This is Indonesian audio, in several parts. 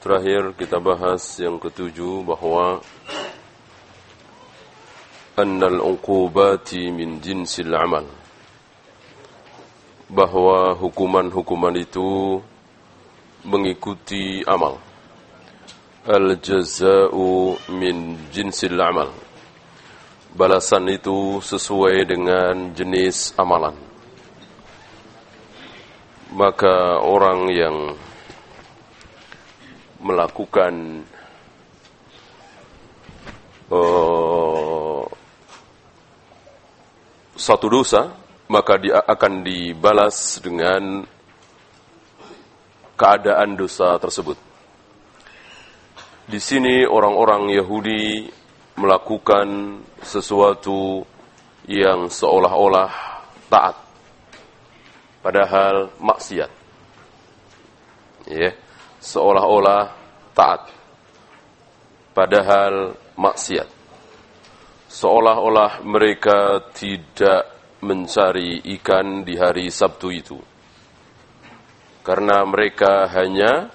Terakhir kita bahas yang ketujuh bahwa annal uqubati min jinsil amal. Bahwa hukuman-hukuman itu mengikuti amal. Al jaza'u min jinsil amal. Balasan itu sesuai dengan jenis amalan. Maka orang yang melakukan uh, satu dosa, maka dia akan dibalas dengan keadaan dosa tersebut. Di sini orang-orang Yahudi melakukan sesuatu yang seolah-olah taat, padahal maksiat. Ya. Yeah seolah-olah taat. Padahal maksiat. Seolah-olah mereka tidak mencari ikan di hari Sabtu itu. Karena mereka hanya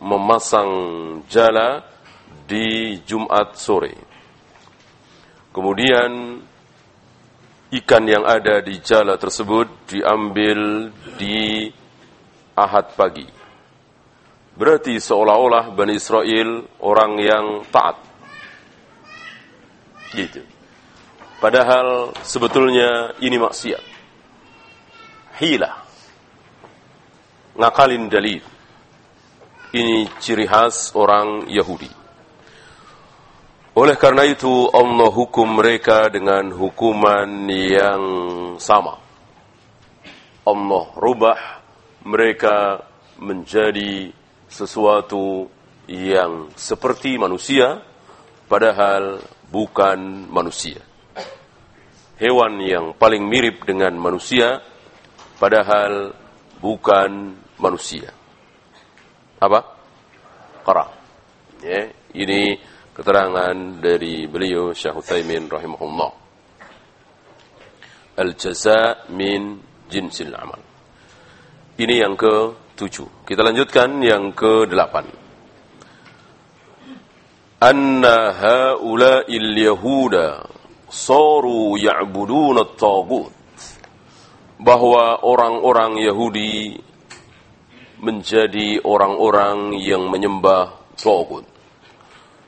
memasang jala di Jumat sore. Kemudian ikan yang ada di jala tersebut diambil di Ahad pagi Berarti seolah-olah Bani Israel orang yang taat. Gitu. Padahal sebetulnya ini maksiat. Hila. Ngakalin dalil. Ini ciri khas orang Yahudi. Oleh karena itu Allah hukum mereka dengan hukuman yang sama. Allah rubah mereka menjadi sesuatu yang seperti manusia padahal bukan manusia. Hewan yang paling mirip dengan manusia padahal bukan manusia. Apa? Kara. Ya, ini keterangan dari beliau Syekh Utsaimin rahimahullah. Al-jaza min jinsil amal. Ini yang ke tujuh. Kita lanjutkan yang ke delapan. Anna haula'il yahuda saru ya'buduna at-taghut. Bahwa orang-orang Yahudi menjadi orang-orang yang menyembah taghut.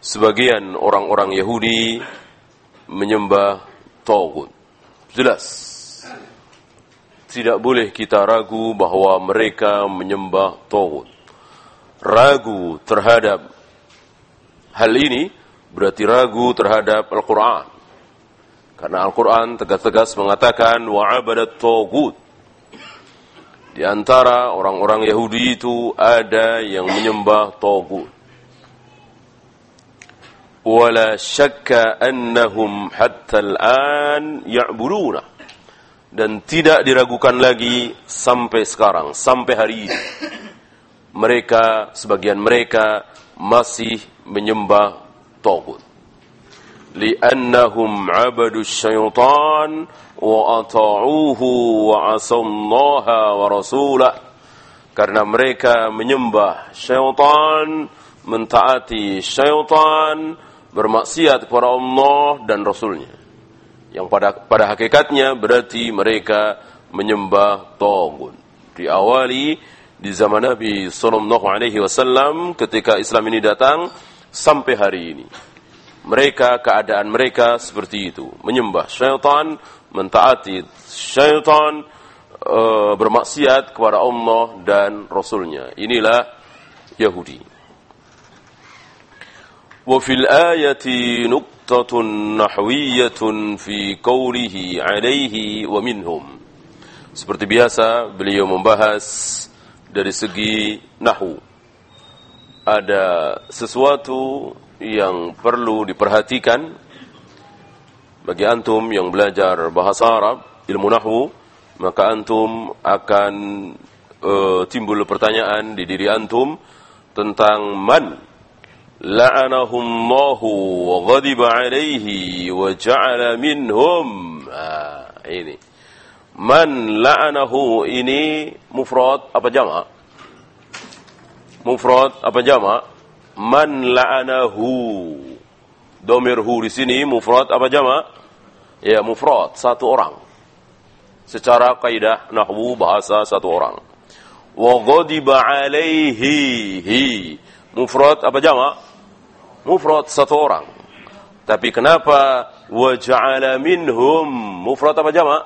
Sebagian orang-orang Yahudi menyembah taghut. Jelas tidak boleh kita ragu bahwa mereka menyembah Tawud. Ragu terhadap hal ini berarti ragu terhadap Al-Quran. Karena Al-Quran tegas-tegas mengatakan wa'abadat Tawud. Di antara orang-orang Yahudi itu ada yang menyembah Tawud. Wala syakka annahum hatta al-an ya'budunah dan tidak diragukan lagi sampai sekarang, sampai hari ini. Mereka, sebagian mereka masih menyembah Tawud. Liannahum abadu syaitan wa ata'uhu wa asallaha wa rasulah. Karena mereka menyembah syaitan, mentaati syaitan, bermaksiat kepada Allah dan Rasulnya yang pada pada hakikatnya berarti mereka menyembah Tagut. Diawali di zaman Nabi sallallahu alaihi wasallam ketika Islam ini datang sampai hari ini. Mereka keadaan mereka seperti itu, menyembah syaitan, mentaati syaitan, e, bermaksiat kepada Allah dan Rasulnya. Inilah Yahudi. Wa fil ayati نقطة نحوية في قوله عليه ومنهم Seperti biasa beliau membahas dari segi nahu. Ada sesuatu yang perlu diperhatikan bagi antum yang belajar bahasa Arab, ilmu nahu, maka antum akan uh, timbul pertanyaan di diri antum tentang man la'anahumullahu wa ghadiba alaihi wa ja'ala minhum. Ini. Man la'anahu ini mufrad apa jama'? Mufrad apa jama'? Man la'anahu. Domir hu di sini mufrad apa jama'? Ya mufrad, satu orang. Secara kaidah nahwu bahasa satu orang. Wa ghadiba alaihi. Hi. Mufrad apa jama'? Mufrad satu orang. Tapi kenapa wa ja'ala minhum mufrad apa jama?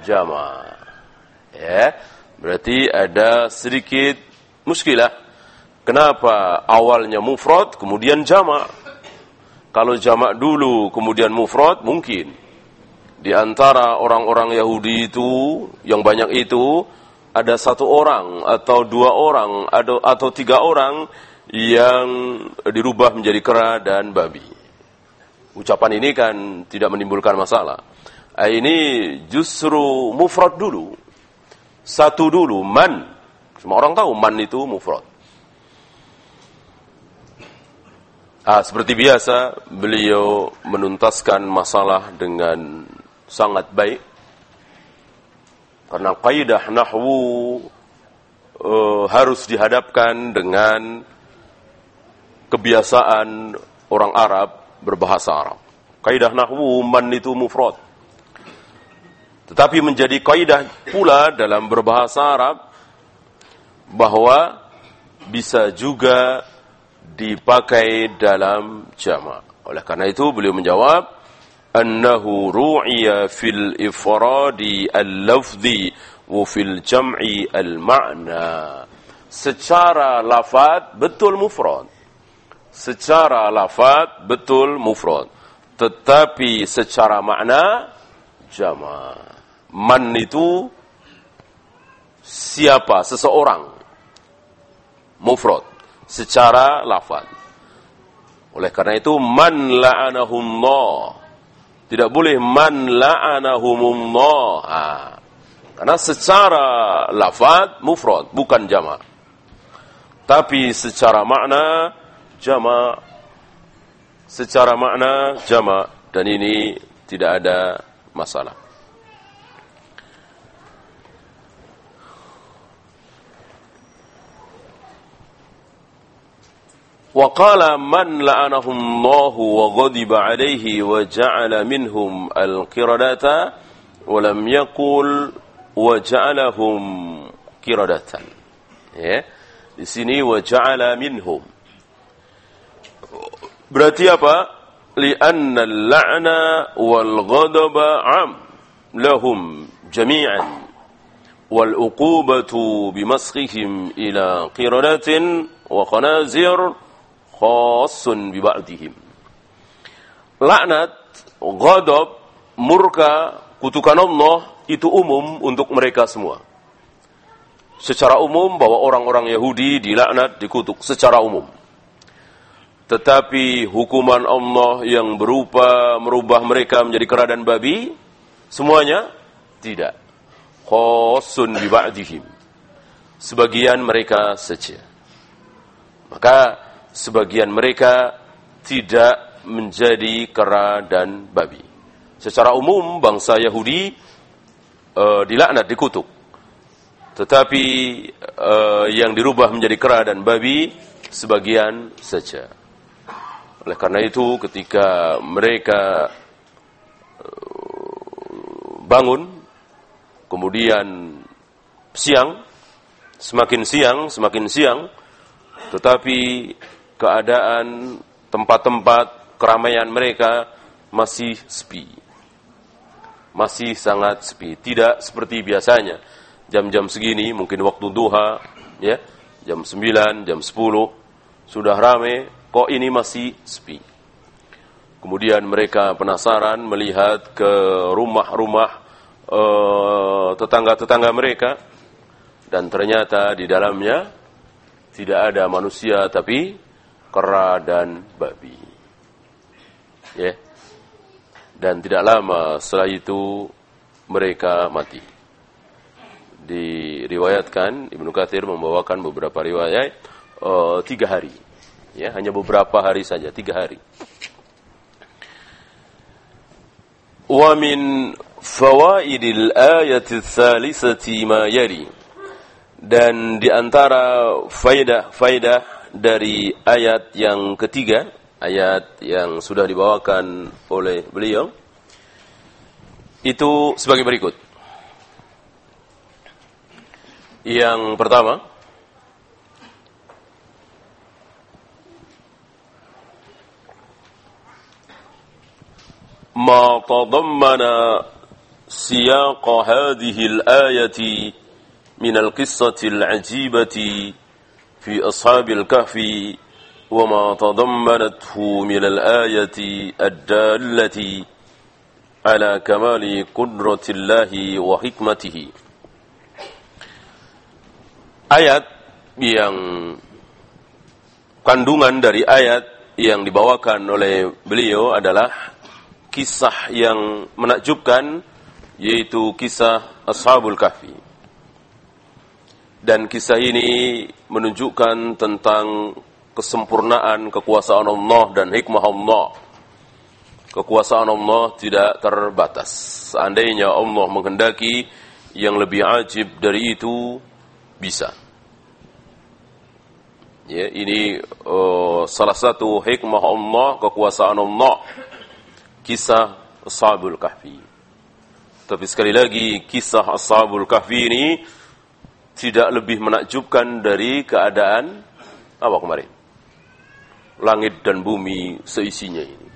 Jama. Ya. Berarti ada sedikit muskilah. Kenapa awalnya mufrad kemudian jama? Kalau jama dulu kemudian mufrad mungkin. Di antara orang-orang Yahudi itu yang banyak itu ada satu orang atau dua orang atau tiga orang yang dirubah menjadi kera dan babi. Ucapan ini kan tidak menimbulkan masalah. Ah, ini justru mufrad dulu. Satu dulu, man. Semua orang tahu man itu mufrad. Ah, seperti biasa, beliau menuntaskan masalah dengan sangat baik. Karena kaidah nahwu uh, harus dihadapkan dengan kebiasaan orang Arab berbahasa Arab. Kaidah nahwu man itu mufrad. Tetapi menjadi kaidah pula dalam berbahasa Arab bahwa bisa juga dipakai dalam jama'. Oleh karena itu beliau menjawab annahu ru'iya fil ifradi al-lafzi wa fil jam'i al-ma'na. Secara lafad betul mufrad secara lafad betul mufrad. Tetapi secara makna jama man itu siapa? Seseorang. Mufrad. Secara lafad oleh karena itu man la'anahumullah. Tidak boleh man la'anahumullah. Ha. karena secara lafad mufrad bukan jama tapi secara makna jama secara makna jama dan ini tidak ada masalah. وقال من لعنهم الله وغضب عليه وجعل منهم القردة ولم يقل وجعلهم قردة ya di sini waja'ala minhum Berarti apa? Lianna al-la'na wal ghadaba 'am lahum jami'an wal uqubatu bimaskhihim ila qiradatin wa khanazir khassun bi ba'dihim. Laknat, ghadab, murka, kutukan Allah itu umum untuk mereka semua. Secara umum bahwa orang-orang Yahudi dilaknat, dikutuk secara umum. Tetapi hukuman Allah yang berupa merubah mereka menjadi kera dan babi, semuanya tidak. Khosun bi ba'dihim. Sebagian mereka saja. Maka sebagian mereka tidak menjadi kera dan babi. Secara umum bangsa Yahudi uh, dilaknat, dikutuk. Tetapi uh, yang dirubah menjadi kera dan babi sebagian saja. Oleh karena itu ketika mereka eh, bangun, kemudian siang, semakin siang, semakin siang, tetapi keadaan tempat-tempat keramaian mereka masih sepi. Masih sangat sepi. Tidak seperti biasanya. Jam-jam segini, mungkin waktu duha, ya, jam 9, jam 10, sudah ramai, kok ini masih sepi. Kemudian mereka penasaran melihat ke rumah-rumah eh, tetangga-tetangga mereka dan ternyata di dalamnya tidak ada manusia tapi kera dan babi. Ya. Dan tidak lama setelah itu mereka mati. Diriwayatkan Ibnu Katsir membawakan beberapa riwayat uh, tiga hari. Ya, hanya beberapa hari saja, tiga hari. Wa min fawaidil ayati tsalisati ma yari dan di antara faidah-faidah dari ayat yang ketiga, ayat yang sudah dibawakan oleh beliau, itu sebagai berikut. Yang pertama, ما تضمن سياق هذه الآية من القصة العجيبة في أصحاب الكهف وما تضمنته من الآية الدالة على كمال قدرة الله وحكمته Ayat yang kandungan dari ayat yang dibawakan oleh beliau adalah kisah yang menakjubkan yaitu kisah Ashabul Kahfi. Dan kisah ini menunjukkan tentang kesempurnaan kekuasaan Allah dan hikmah Allah. Kekuasaan Allah tidak terbatas. Seandainya Allah menghendaki yang lebih ajib dari itu bisa. Ya, ini uh, salah satu hikmah Allah, kekuasaan Allah. Kisah Ashabul Kahfi. Tapi sekali lagi kisah Ashabul Kahfi ini tidak lebih menakjubkan dari keadaan apa kemarin? Langit dan bumi seisinya ini.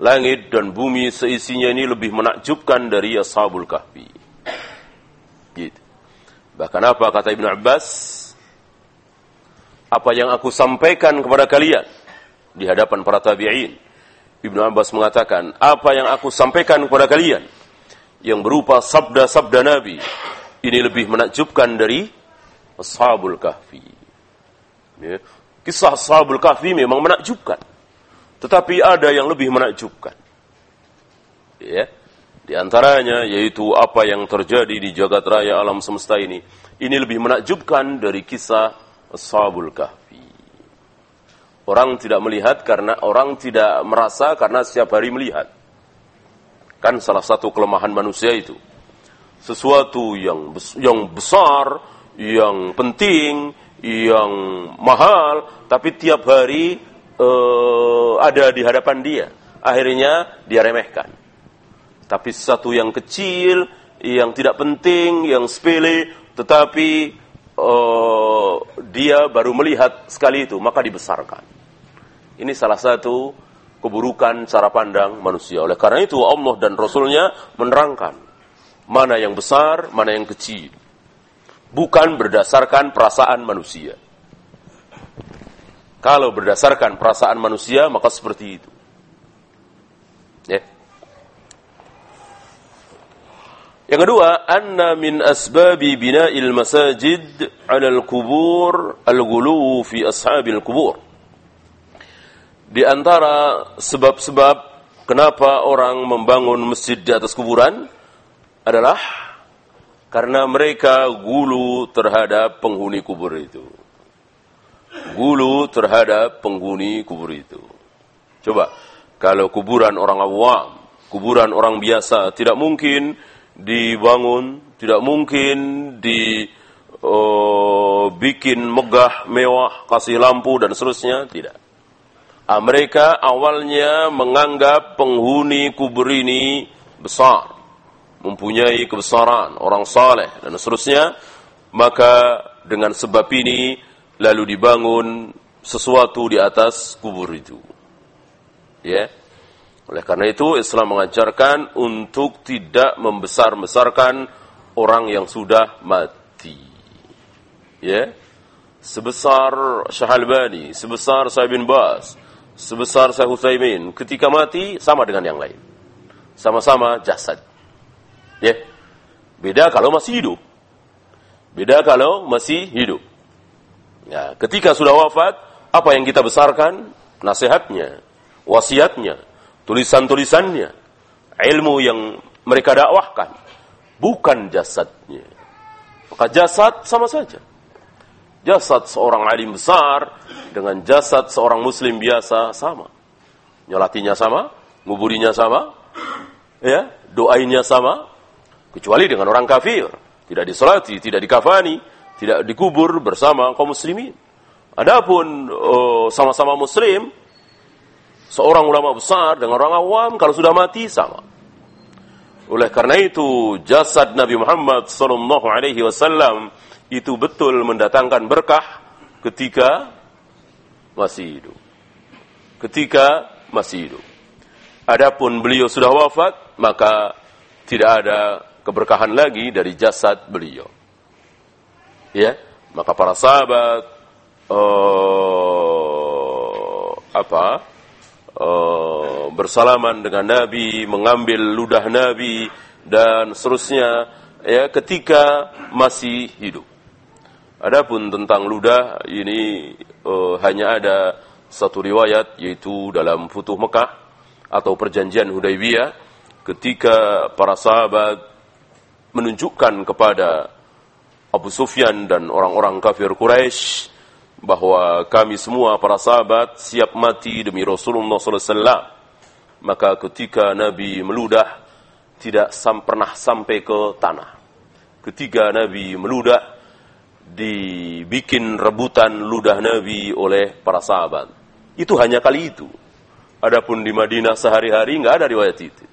Langit dan bumi seisinya ini lebih menakjubkan dari Ashabul Kahfi. Gitu. Bahkan apa kata Ibn Abbas? Apa yang aku sampaikan kepada kalian di hadapan para tabi'in. Ibn Abbas mengatakan, apa yang aku sampaikan kepada kalian yang berupa sabda-sabda Nabi ini lebih menakjubkan dari Ashabul Kahfi. Ya. Kisah Ashabul Kahfi memang menakjubkan. Tetapi ada yang lebih menakjubkan. Ya. Di antaranya yaitu apa yang terjadi di jagat raya alam semesta ini. Ini lebih menakjubkan dari kisah Ashabul Kahfi. Orang tidak melihat karena orang tidak merasa karena setiap hari melihat. Kan salah satu kelemahan manusia itu sesuatu yang yang besar, yang penting, yang mahal, tapi tiap hari uh, ada di hadapan dia. Akhirnya dia remehkan. Tapi sesuatu yang kecil, yang tidak penting, yang sepele, tetapi uh, dia baru melihat sekali itu, maka dibesarkan. Ini salah satu keburukan cara pandang manusia. Oleh karena itu Allah dan Rasulnya menerangkan mana yang besar, mana yang kecil. Bukan berdasarkan perasaan manusia. Kalau berdasarkan perasaan manusia, maka seperti itu. Ya. Yang kedua, anna min asbabi bina'il masajid 'ala al-kubur al-ghuluw fi ashabil kubur. Di antara sebab-sebab kenapa orang membangun masjid di atas kuburan adalah karena mereka gulu terhadap penghuni kubur itu. Gulu terhadap penghuni kubur itu. Coba, kalau kuburan orang awam, kuburan orang biasa, tidak mungkin dibangun, tidak mungkin di uh, bikin megah, mewah, kasih lampu dan seterusnya, tidak. Ah, mereka awalnya menganggap penghuni kubur ini besar mempunyai kebesaran, orang saleh dan seterusnya, maka dengan sebab ini lalu dibangun sesuatu di atas kubur itu. Ya. Oleh karena itu Islam mengajarkan untuk tidak membesar-besarkan orang yang sudah mati. Ya. Sebesar Syahalbani, sebesar Sa'id bin Bas, sebesar Syekh Utsaimin, ketika mati sama dengan yang lain. Sama-sama jasad. Ya. Beda kalau masih hidup. Beda kalau masih hidup. Ya, ketika sudah wafat, apa yang kita besarkan? Nasihatnya, wasiatnya, tulisan-tulisannya, ilmu yang mereka dakwahkan, bukan jasadnya. Maka jasad sama saja. Jasad seorang alim besar dengan jasad seorang muslim biasa sama. Nyolatinya sama, nguburinya sama, ya, doainnya sama, kecuali dengan orang kafir. Tidak disolati, tidak dikafani, tidak dikubur bersama kaum muslimin. Adapun oh, sama-sama muslim, seorang ulama besar dengan orang awam kalau sudah mati sama. Oleh karena itu jasad Nabi Muhammad sallallahu alaihi wasallam itu betul mendatangkan berkah ketika masih hidup. Ketika masih hidup. Adapun beliau sudah wafat, maka tidak ada keberkahan lagi dari jasad beliau. Ya, maka para sahabat uh, apa? Uh, bersalaman dengan Nabi, mengambil ludah Nabi dan seterusnya ya ketika masih hidup. Adapun tentang ludah ini uh, hanya ada satu riwayat yaitu dalam Futuh Mekah atau perjanjian Hudaybiyah ketika para sahabat menunjukkan kepada Abu Sufyan dan orang-orang kafir Quraisy bahwa kami semua para sahabat siap mati demi Rasulullah SAW. Maka ketika Nabi meludah, tidak sam pernah sampai ke tanah. Ketika Nabi meludah, dibikin rebutan ludah Nabi oleh para sahabat. Itu hanya kali itu. Adapun di Madinah sehari-hari nggak ada riwayat itu.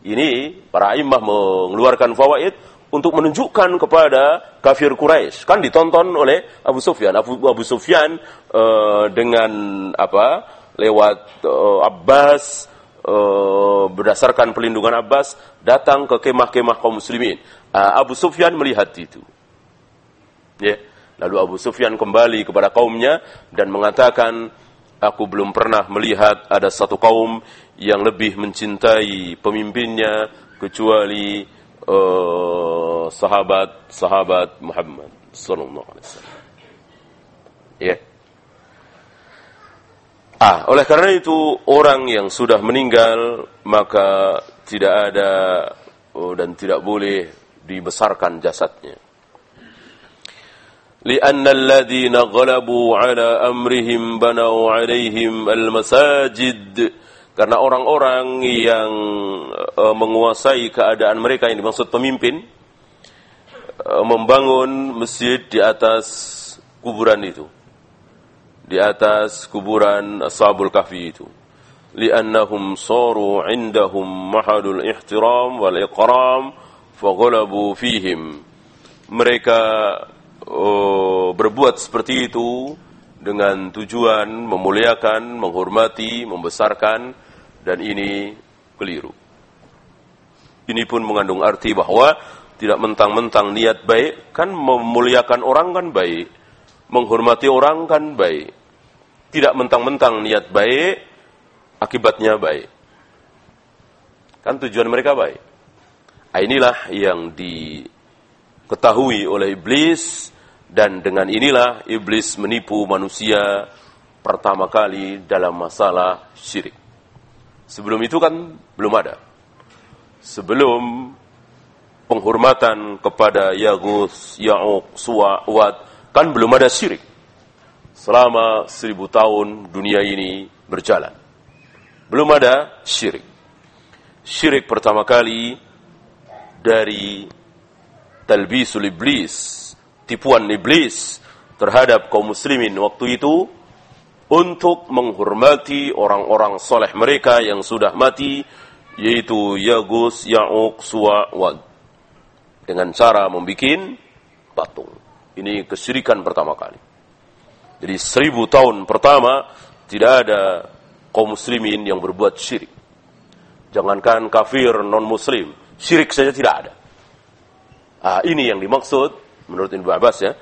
Ini para imam mengeluarkan fawaid untuk menunjukkan kepada kafir Quraisy. Kan ditonton oleh Abu Sufyan. Abu, Abu Sufyan uh, dengan apa? lewat uh, Abbas uh, berdasarkan pelindungan Abbas datang ke kemah-kemah kaum muslimin. Uh, Abu Sufyan melihat itu. Ya. Lalu Abu Sufyan kembali kepada kaumnya dan mengatakan, aku belum pernah melihat ada satu kaum yang lebih mencintai pemimpinnya kecuali sahabat-sahabat uh, Muhammad sallallahu alaihi wasallam. Ya. Ah, oleh karena itu orang yang sudah meninggal maka tidak ada oh, dan tidak boleh dibesarkan jasadnya. لأن الذين غلبوا على أمرهم بنوا عليهم المساجد karena orang-orang yang uh, menguasai keadaan mereka yang dimaksud pemimpin uh, membangun masjid di atas kuburan itu. Di atas kuburan Ashabul Kahfi itu. Liannahum saru indahum mahadul ihtiram wal iqram faghalabu fihim. Mereka uh, berbuat seperti itu dengan tujuan memuliakan, menghormati, membesarkan dan ini keliru. Ini pun mengandung arti bahwa tidak mentang-mentang niat baik, kan memuliakan orang kan baik, menghormati orang kan baik. Tidak mentang-mentang niat baik, akibatnya baik. Kan tujuan mereka baik. Nah, inilah yang diketahui oleh iblis dan dengan inilah iblis menipu manusia pertama kali dalam masalah syirik. Sebelum itu kan belum ada. Sebelum penghormatan kepada Yagus, Ya'uq, Suwa, Wad, kan belum ada syirik. Selama seribu tahun dunia ini berjalan. Belum ada syirik. Syirik pertama kali dari talbisul iblis, tipuan iblis terhadap kaum muslimin waktu itu untuk menghormati orang-orang soleh mereka yang sudah mati, yaitu Yagus, Ya'uq, Suwa, Wad. Dengan cara membuat patung. Ini kesyirikan pertama kali. Jadi seribu tahun pertama tidak ada kaum muslimin yang berbuat syirik. Jangankan kafir non-muslim, syirik saja tidak ada. Ah, ini yang dimaksud menurut Ibnu Abbas ya.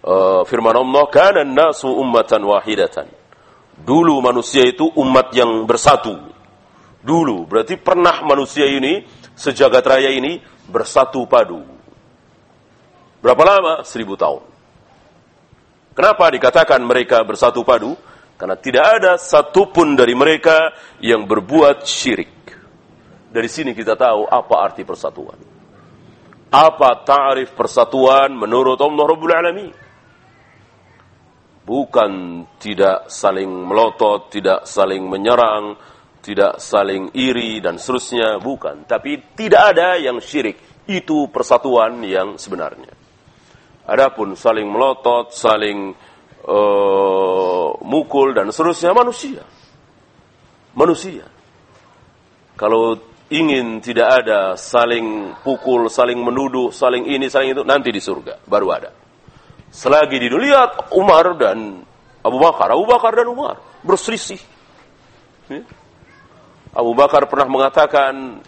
Uh, firman Allah, "Kana nasu ummatan wahidatan." Dulu manusia itu umat yang bersatu. Dulu, berarti pernah manusia ini, sejagat raya ini, bersatu padu. Berapa lama? Seribu tahun. Kenapa dikatakan mereka bersatu padu? Karena tidak ada satupun dari mereka yang berbuat syirik. Dari sini kita tahu apa arti persatuan. Apa ta'rif persatuan menurut Allah Rabbul Alamin. Bukan tidak saling melotot, tidak saling menyerang, tidak saling iri dan seterusnya, bukan. Tapi tidak ada yang syirik. Itu persatuan yang sebenarnya. Adapun saling melotot, saling uh, mukul dan seterusnya manusia. Manusia. Kalau ingin tidak ada saling pukul, saling menuduh, saling ini, saling itu, nanti di surga baru ada. Selagi di dunia Umar dan Abu Bakar, Abu Bakar dan Umar berselisih. Ya. Abu Bakar pernah mengatakan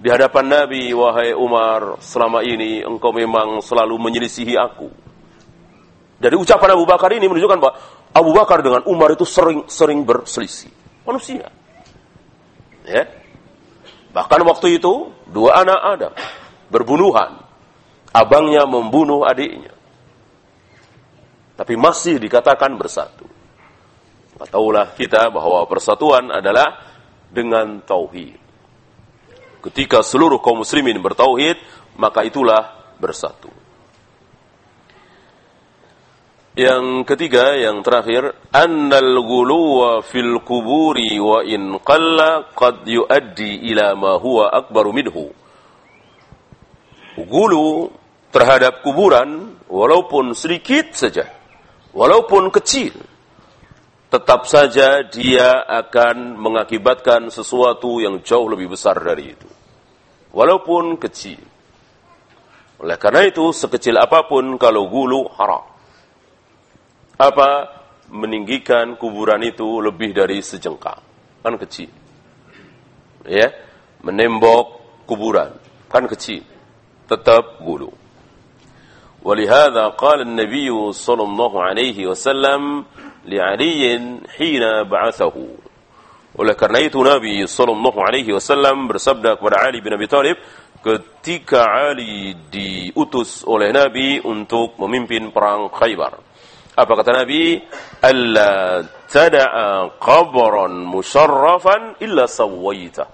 di hadapan Nabi, wahai Umar, selama ini engkau memang selalu menyelisihi aku. Dari ucapan Abu Bakar ini menunjukkan bahwa Abu Bakar dengan Umar itu sering-sering berselisih. Manusia. Ya. Bahkan waktu itu, dua anak Adam berbunuhan. Abangnya membunuh adiknya. Tapi masih dikatakan bersatu. Tahulah kita bahwa persatuan adalah dengan tauhid. Ketika seluruh kaum muslimin bertauhid, maka itulah bersatu. Yang ketiga, yang terakhir, annal ghuluwa fil kuburi wa in qalla qad yuaddi ila ma huwa akbaru minhu. Gulu terhadap kuburan walaupun sedikit saja walaupun kecil, tetap saja dia akan mengakibatkan sesuatu yang jauh lebih besar dari itu. Walaupun kecil. Oleh karena itu, sekecil apa pun kalau gulu haram Apa? Meninggikan kuburan itu lebih dari sejengkal. Kan kecil. Ya, menembok kuburan. Kan kecil. Tetap gulu. ولهذا قال النبي صلى الله عليه وسلم لعلي حين بعثه oleh karena itu Nabi sallallahu alaihi wasallam bersabda kepada Ali bin Abi Thalib ketika Ali diutus oleh Nabi untuk memimpin perang Khaybar. apa kata Nabi? Alla tada'a qabran musharrafan illa sawaita.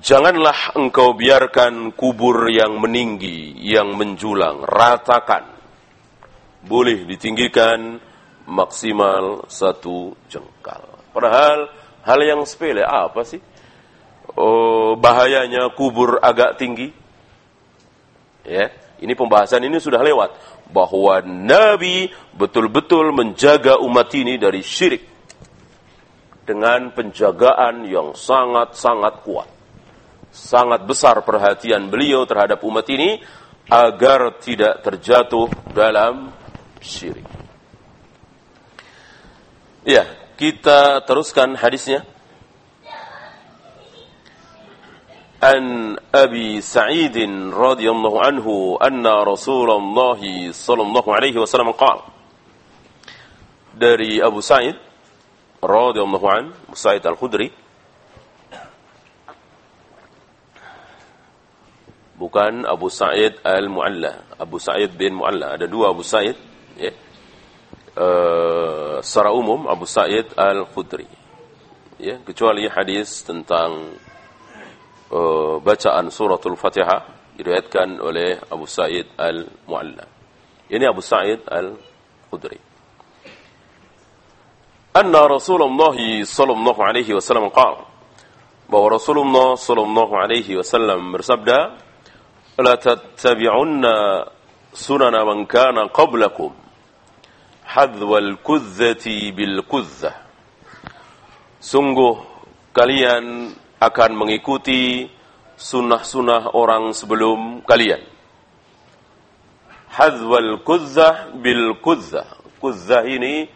Janganlah engkau biarkan kubur yang meninggi, yang menjulang, ratakan. Boleh ditinggikan maksimal satu jengkal. Padahal hal yang sepele apa sih? Oh, bahayanya kubur agak tinggi. Ya, ini pembahasan ini sudah lewat bahwa Nabi betul-betul menjaga umat ini dari syirik dengan penjagaan yang sangat-sangat kuat sangat besar perhatian beliau terhadap umat ini agar tidak terjatuh dalam syirik. Ya, kita teruskan hadisnya. An Abi Sa'id radhiyallahu anhu anna Rasulullah sallallahu alaihi wasallam qala Dari Abu Sa'id radhiyallahu an, Sa'id Al-Khudri bukan Abu Sa'id Al-Mu'alla. Abu Sa'id bin Mu'alla. Ada dua Abu Sa'id. Ya. Uh, secara umum Abu Sa'id Al-Khudri. Ya, kecuali hadis tentang bacaan suratul Fatihah diriwayatkan oleh Abu Sa'id Al-Mu'alla. Ini Abu Sa'id Al-Khudri. Anna Rasulullah sallallahu alaihi wasallam qala bahwa Rasulullah sallallahu alaihi wasallam bersabda لا تتبعن سنن من كان قبلكم حذو الكذة بالكذة Sungguh kalian akan mengikuti sunnah-sunnah orang sebelum kalian. Hadzwal kuzzah bil kuzzah. Kuzzah ini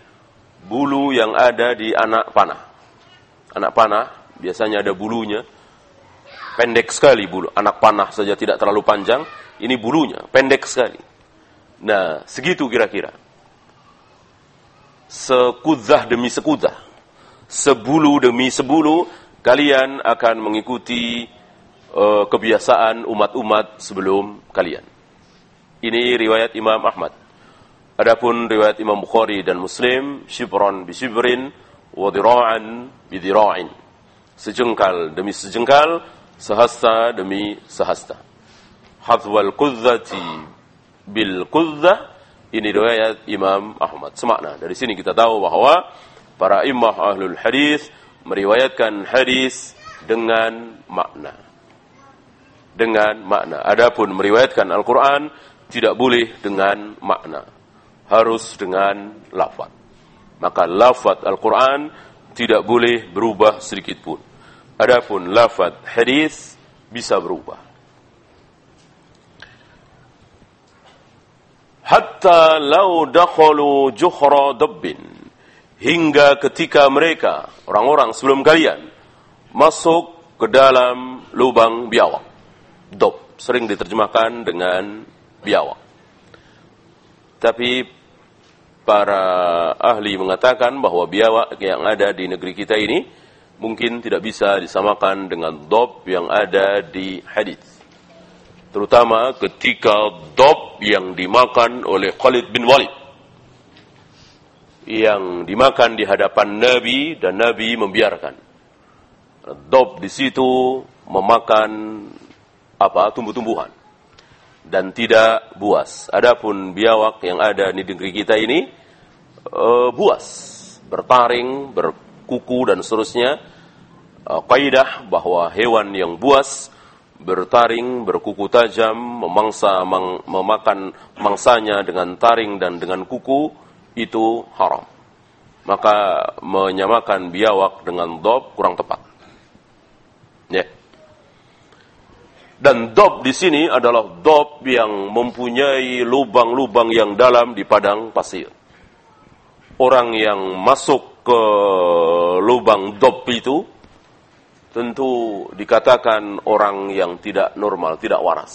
bulu yang ada di anak panah. Anak panah biasanya ada bulunya pendek sekali bulu. Anak panah saja tidak terlalu panjang, ini bulunya pendek sekali. Nah, segitu kira-kira. Sekudzah demi sekudzah, sebulu demi sebulu, kalian akan mengikuti uh, kebiasaan umat-umat sebelum kalian. Ini riwayat Imam Ahmad. Adapun riwayat Imam Bukhari dan Muslim, shibran bi shibrin wa bi dira'in. Sejengkal demi sejengkal, sehasta demi sehasta. Hadwal kudzati bil kudzah ini riwayat Imam Ahmad. Semakna. Dari sini kita tahu bahwa para imam ahlul hadis meriwayatkan hadis dengan makna. Dengan makna. Adapun meriwayatkan Al-Quran tidak boleh dengan makna. Harus dengan lafaz. Maka lafaz Al-Quran tidak boleh berubah sedikit pun. Adapun lafaz hadis bisa berubah. Hatta lau dakhalu juhra dabbin. Hingga ketika mereka, orang-orang sebelum kalian, masuk ke dalam lubang biawak. Dob sering diterjemahkan dengan biawak. Tapi para ahli mengatakan bahwa biawak yang ada di negeri kita ini mungkin tidak bisa disamakan dengan dob yang ada di hadis. Terutama ketika dob yang dimakan oleh Khalid bin Walid. Yang dimakan di hadapan Nabi dan Nabi membiarkan. Dob di situ memakan apa tumbuh-tumbuhan dan tidak buas. Adapun biawak yang ada di negeri kita ini uh, buas, bertaring, berkuku dan seterusnya. Uh, kaidah bahwa hewan yang buas bertaring, berkuku tajam, memangsa mang, memakan mangsanya dengan taring dan dengan kuku itu haram. Maka menyamakan biawak dengan dob kurang tepat. Ya. Dan dob di sini adalah dob yang mempunyai lubang-lubang yang dalam di padang pasir. Orang yang masuk ke lubang dob itu tentu dikatakan orang yang tidak normal, tidak waras.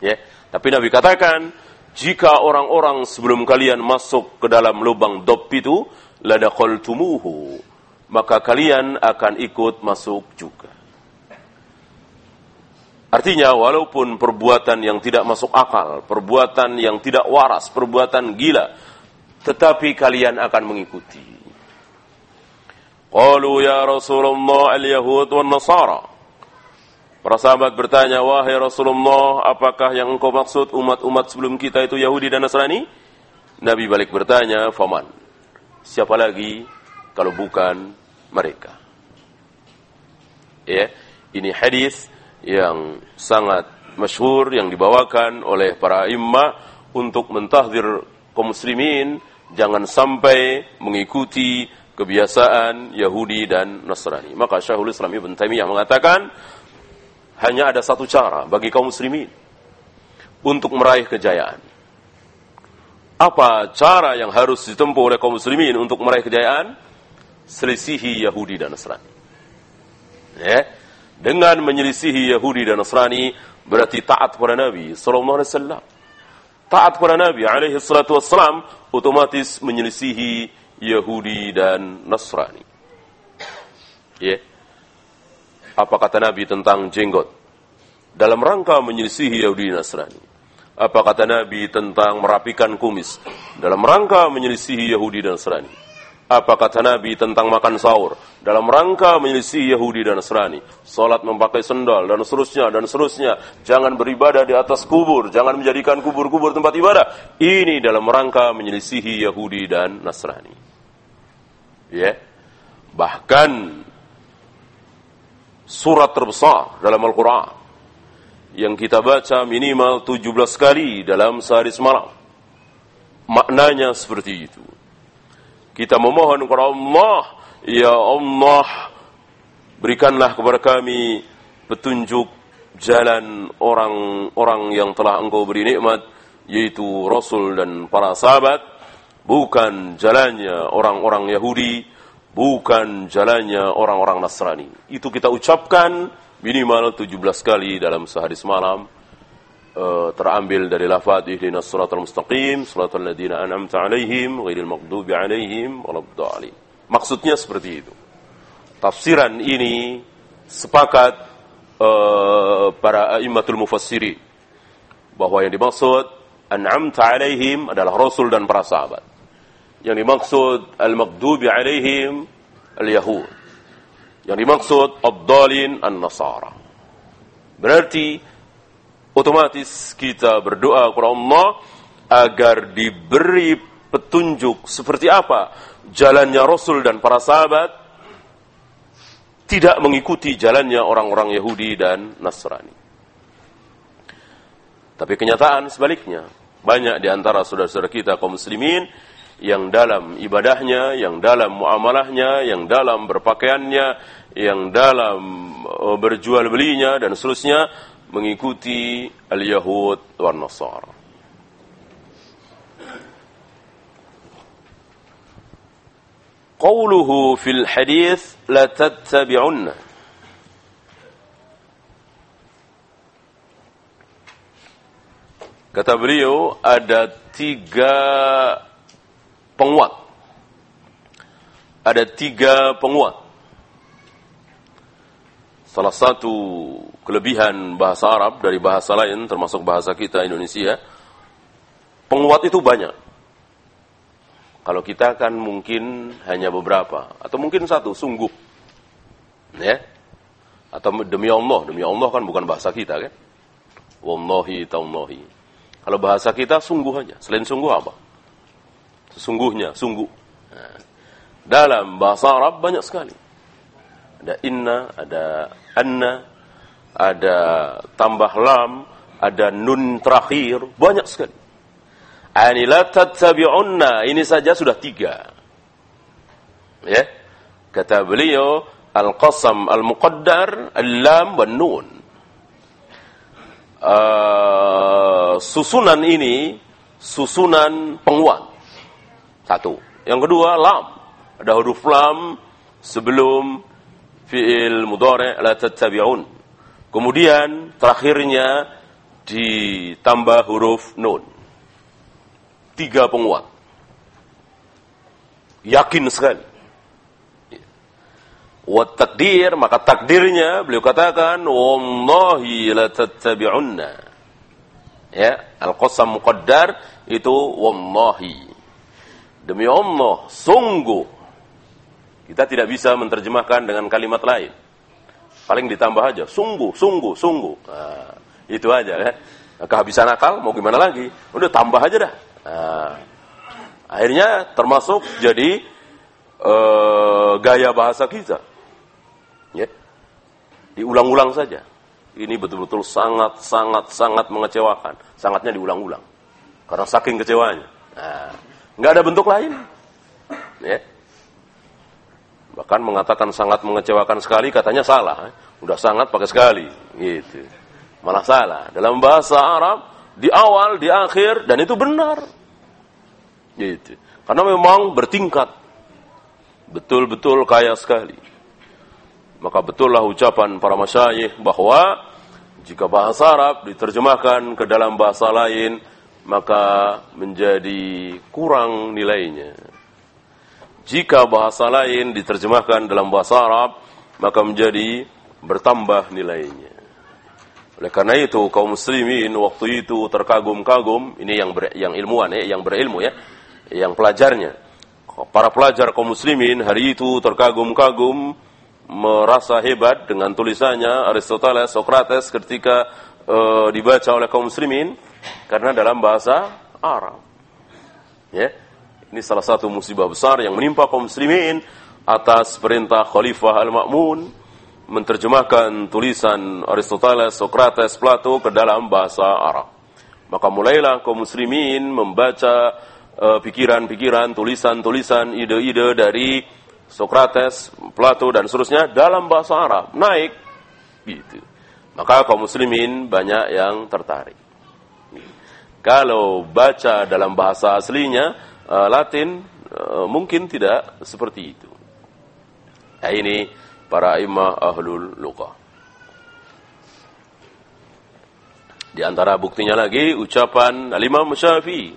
Ya, tapi Nabi katakan jika orang-orang sebelum kalian masuk ke dalam lubang dob itu ladaqaltumuhu maka kalian akan ikut masuk juga. Artinya walaupun perbuatan yang tidak masuk akal, perbuatan yang tidak waras, perbuatan gila, tetapi kalian akan mengikuti. Qalu ya Rasulullah al-Yahud wa Nasara. Para sahabat bertanya, wahai Rasulullah, apakah yang engkau maksud umat-umat sebelum kita itu Yahudi dan Nasrani? Nabi balik bertanya, faman. Siapa lagi kalau bukan mereka? Ya, ini hadis yang sangat masyhur yang dibawakan oleh para imam untuk mentahdir kaum muslimin jangan sampai mengikuti kebiasaan Yahudi dan Nasrani. Maka Syekhul Islam Ibn Taimiyah mengatakan hanya ada satu cara bagi kaum muslimin untuk meraih kejayaan. Apa cara yang harus ditempuh oleh kaum muslimin untuk meraih kejayaan? Selisihi Yahudi dan Nasrani. Ya dengan menyelisihi Yahudi dan Nasrani berarti taat kepada Nabi sallallahu alaihi wasallam. Taat kepada Nabi alaihi salatu wasallam otomatis menyelisihi Yahudi dan Nasrani. Ya. Yeah. Apa kata Nabi tentang jenggot? Dalam rangka menyelisihi Yahudi Nasrani. Apa kata Nabi tentang merapikan kumis? Dalam rangka menyelisihi Yahudi dan Nasrani. Apa kata Nabi tentang makan sahur? Dalam rangka menyelisih Yahudi dan Nasrani. Salat memakai sendal dan seterusnya dan seterusnya. Jangan beribadah di atas kubur. Jangan menjadikan kubur-kubur tempat ibadah. Ini dalam rangka menyelisihi Yahudi dan Nasrani. Ya? Bahkan surat terbesar dalam Al-Qur'an. Yang kita baca minimal 17 kali dalam sehari semalam. Maknanya seperti itu. Kita memohon kepada Allah, Ya Allah, berikanlah kepada kami petunjuk jalan orang-orang yang telah engkau beri nikmat, yaitu Rasul dan para sahabat, bukan jalannya orang-orang Yahudi, bukan jalannya orang-orang Nasrani. Itu kita ucapkan minimal 17 kali dalam sehari semalam uh, terambil dari lafaz ihdinas siratal mustaqim siratal ladzina an'amta alaihim ghairil maghdubi alaihim waladdallin. Maksudnya seperti itu. Tafsiran ini sepakat uh, para immatul mufassiri bahwa yang dimaksud an'amta alaihim adalah Rasul dan para sahabat. Yang dimaksud al-maghdubi alaihim al-yahud. Yang dimaksud ad-dalin an-nasara. Berarti otomatis kita berdoa kepada Allah agar diberi petunjuk seperti apa jalannya Rasul dan para sahabat tidak mengikuti jalannya orang-orang Yahudi dan Nasrani. Tapi kenyataan sebaliknya, banyak di antara saudara-saudara kita kaum muslimin yang dalam ibadahnya, yang dalam muamalahnya, yang dalam berpakaiannya, yang dalam uh, berjual belinya dan seterusnya mengikuti al-Yahud wan Nasara. قوله في الحديث لتتبعن Kata beliau ada tiga penguat. Ada tiga penguat. Salah satu kelebihan bahasa Arab dari bahasa lain termasuk bahasa kita Indonesia, penguat itu banyak. Kalau kita kan mungkin hanya beberapa atau mungkin satu, sungguh. Ya. Atau demi Allah, demi Allah kan bukan bahasa kita kan. Wallahi taullahi. Kalau bahasa kita sungguh aja. Selain sungguh apa? Sesungguhnya, sungguh. Dalam bahasa Arab banyak sekali. Ada inna, ada anna, ada tambah lam, ada nun terakhir, banyak sekali. Ani la tattabi'unna. Ini saja sudah tiga. Ya. Kata beliau, al-qasam al-muqaddar, al-lam, wa nun. Uh, susunan ini susunan penguat. Satu. Yang kedua, lam. Ada huruf lam sebelum fi'il mudhari' la tattabi'un. Kemudian terakhirnya ditambah huruf nun tiga penguat. Yakin sekali. Wa takdir, maka takdirnya beliau katakan, Wallahi la tattabi'unna. Ya, al-qasam muqaddar itu wallahi. Demi Allah, sungguh. Kita tidak bisa menerjemahkan dengan kalimat lain. Paling ditambah aja, sungguh, sungguh, sungguh. Nah, itu aja kan. Kehabisan akal, mau gimana lagi? Udah tambah aja dah. Nah, akhirnya termasuk jadi uh, gaya bahasa kita. Ya. Diulang-ulang saja. Ini betul-betul sangat, sangat, sangat mengecewakan. Sangatnya diulang-ulang. Karena saking kecewanya. Nah, nggak ada bentuk lain. Ya. Bahkan mengatakan sangat mengecewakan sekali, katanya salah. Udah sangat pakai sekali. Gitu. Malah salah. Dalam bahasa Arab, di awal, di akhir, dan itu benar. Gitu. Karena memang bertingkat. Betul-betul kaya sekali. Maka betullah ucapan para masyayikh bahwa jika bahasa Arab diterjemahkan ke dalam bahasa lain, maka menjadi kurang nilainya. Jika bahasa lain diterjemahkan dalam bahasa Arab, maka menjadi bertambah nilainya. Oleh karena itu kaum muslimin waktu itu terkagum-kagum, ini yang ber, yang ilmuwan ya, yang berilmu ya, yang pelajarnya. Para pelajar kaum muslimin hari itu terkagum-kagum merasa hebat dengan tulisannya Aristoteles, Socrates ketika e, dibaca oleh kaum muslimin karena dalam bahasa Arab. Ya. Ini salah satu musibah besar yang menimpa kaum muslimin atas perintah Khalifah Al-Ma'mun menerjemahkan tulisan Aristoteles, Socrates, Plato ke dalam bahasa Arab. Maka mulailah kaum muslimin membaca eh, pikiran-pikiran, uh, tulisan-tulisan, ide-ide dari Socrates, Plato dan seterusnya dalam bahasa Arab. Naik gitu. Maka kaum muslimin banyak yang tertarik. Kalau baca dalam bahasa aslinya uh, Latin uh, mungkin tidak seperti itu. Nah, ini para imam ahlul luqah. Di antara buktinya lagi ucapan Al-Imam Syafi'i.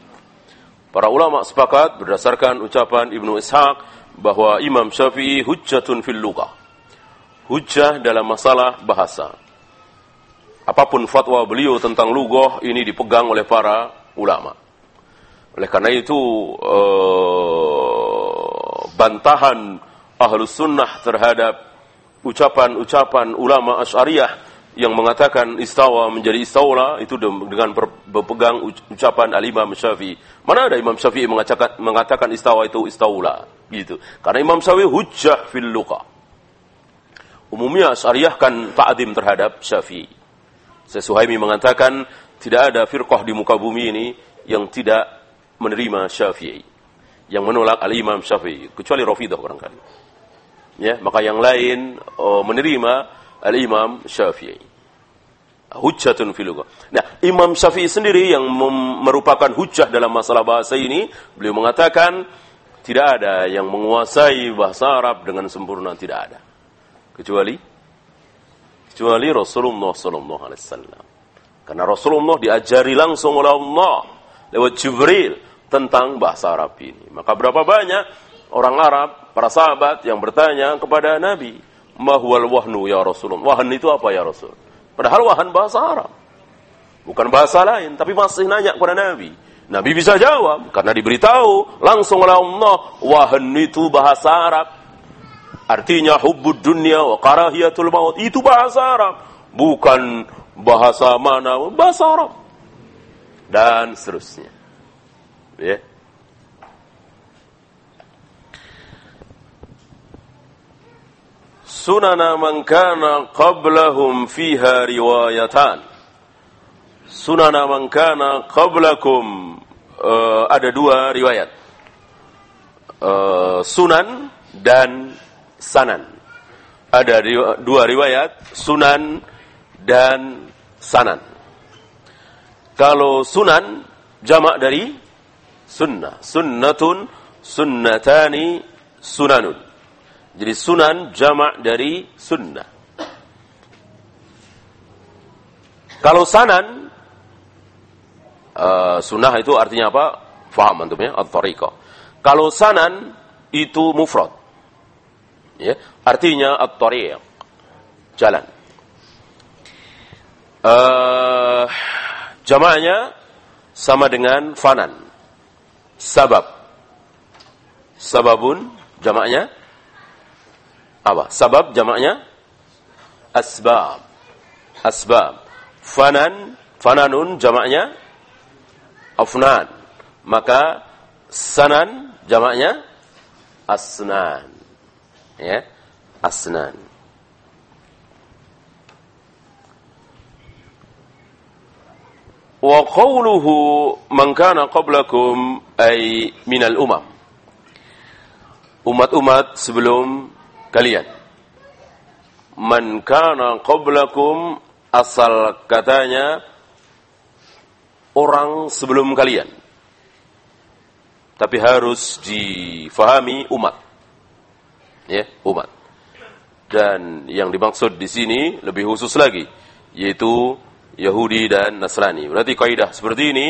Para ulama sepakat berdasarkan ucapan Ibnu Ishaq bahwa Imam Syafi'i hujjatun fil lughah. Hujjah dalam masalah bahasa. Apa pun fatwa beliau tentang lugoh ini dipegang oleh para ulama. Oleh karena itu uh, bantahan ahlus sunnah terhadap ucapan-ucapan ulama asyariah yang mengatakan istawa menjadi istawla itu dengan berpegang ucapan al-Imam Syafi'i. Mana ada Imam Syafi'i mengatakan, mengatakan istawa itu istawla gitu. Karena Imam Syafi'i hujjah fil luqa. Umumnya syariah kan ta'dim terhadap Syafi'i. Sesuhaimi mengatakan tidak ada firqah di muka bumi ini yang tidak menerima Syafi'i. Yang menolak al-Imam Syafi'i kecuali Rafidah barangkali. Ya, maka yang lain oh, menerima al-Imam Syafi'i. Hujjatun fil Nah, Imam Syafi'i sendiri yang merupakan hujjah dalam masalah bahasa ini, beliau mengatakan tidak ada yang menguasai bahasa Arab dengan sempurna tidak ada. Kecuali kecuali Rasulullah sallallahu alaihi wasallam. Karena Rasulullah diajari langsung oleh Allah lewat Jibril tentang bahasa Arab ini. Maka berapa banyak orang Arab, para sahabat yang bertanya kepada Nabi, Mahwal wahnu ya Rasulullah. Wahan itu apa ya Rasul? Padahal wahan bahasa Arab. Bukan bahasa lain, tapi masih nanya kepada Nabi. Nabi bisa jawab karena diberitahu langsung oleh Allah wahan itu bahasa Arab. Artinya hubbud dunia wa karahiyatul maut itu bahasa Arab, bukan bahasa mana, bahasa Arab. Dan seterusnya. Ya. Yeah. sunana man kana qablahum fiha riwayatan. Sunana man kana qablakum uh, ada dua riwayat. Uh, sunan dan sanan. Ada dua riwayat sunan dan sanan. Kalau sunan jamak dari sunnah. Sunnatun, sunnatani, sunanun. Jadi sunan jamak dari sunnah. Kalau sanan, uh, sunnah itu artinya apa? Faham antum ya, at-tariqah. Kalau sanan itu mufrad. Ya, artinya at-tariq. Jalan. Uh, sama dengan fanan. Sabab. Sababun jamaknya apa? Sabab jamaknya asbab. Asbab. Fanan, fananun jamaknya afnan. Maka sanan jamaknya asnan. Ya, asnan. Wa qawluhu man kana qablakum ay minal umam. Umat-umat sebelum kalian. Man kana qablakum asal katanya orang sebelum kalian. Tapi harus difahami umat. Ya, umat. Dan yang dimaksud di sini lebih khusus lagi yaitu Yahudi dan Nasrani. Berarti kaidah seperti ini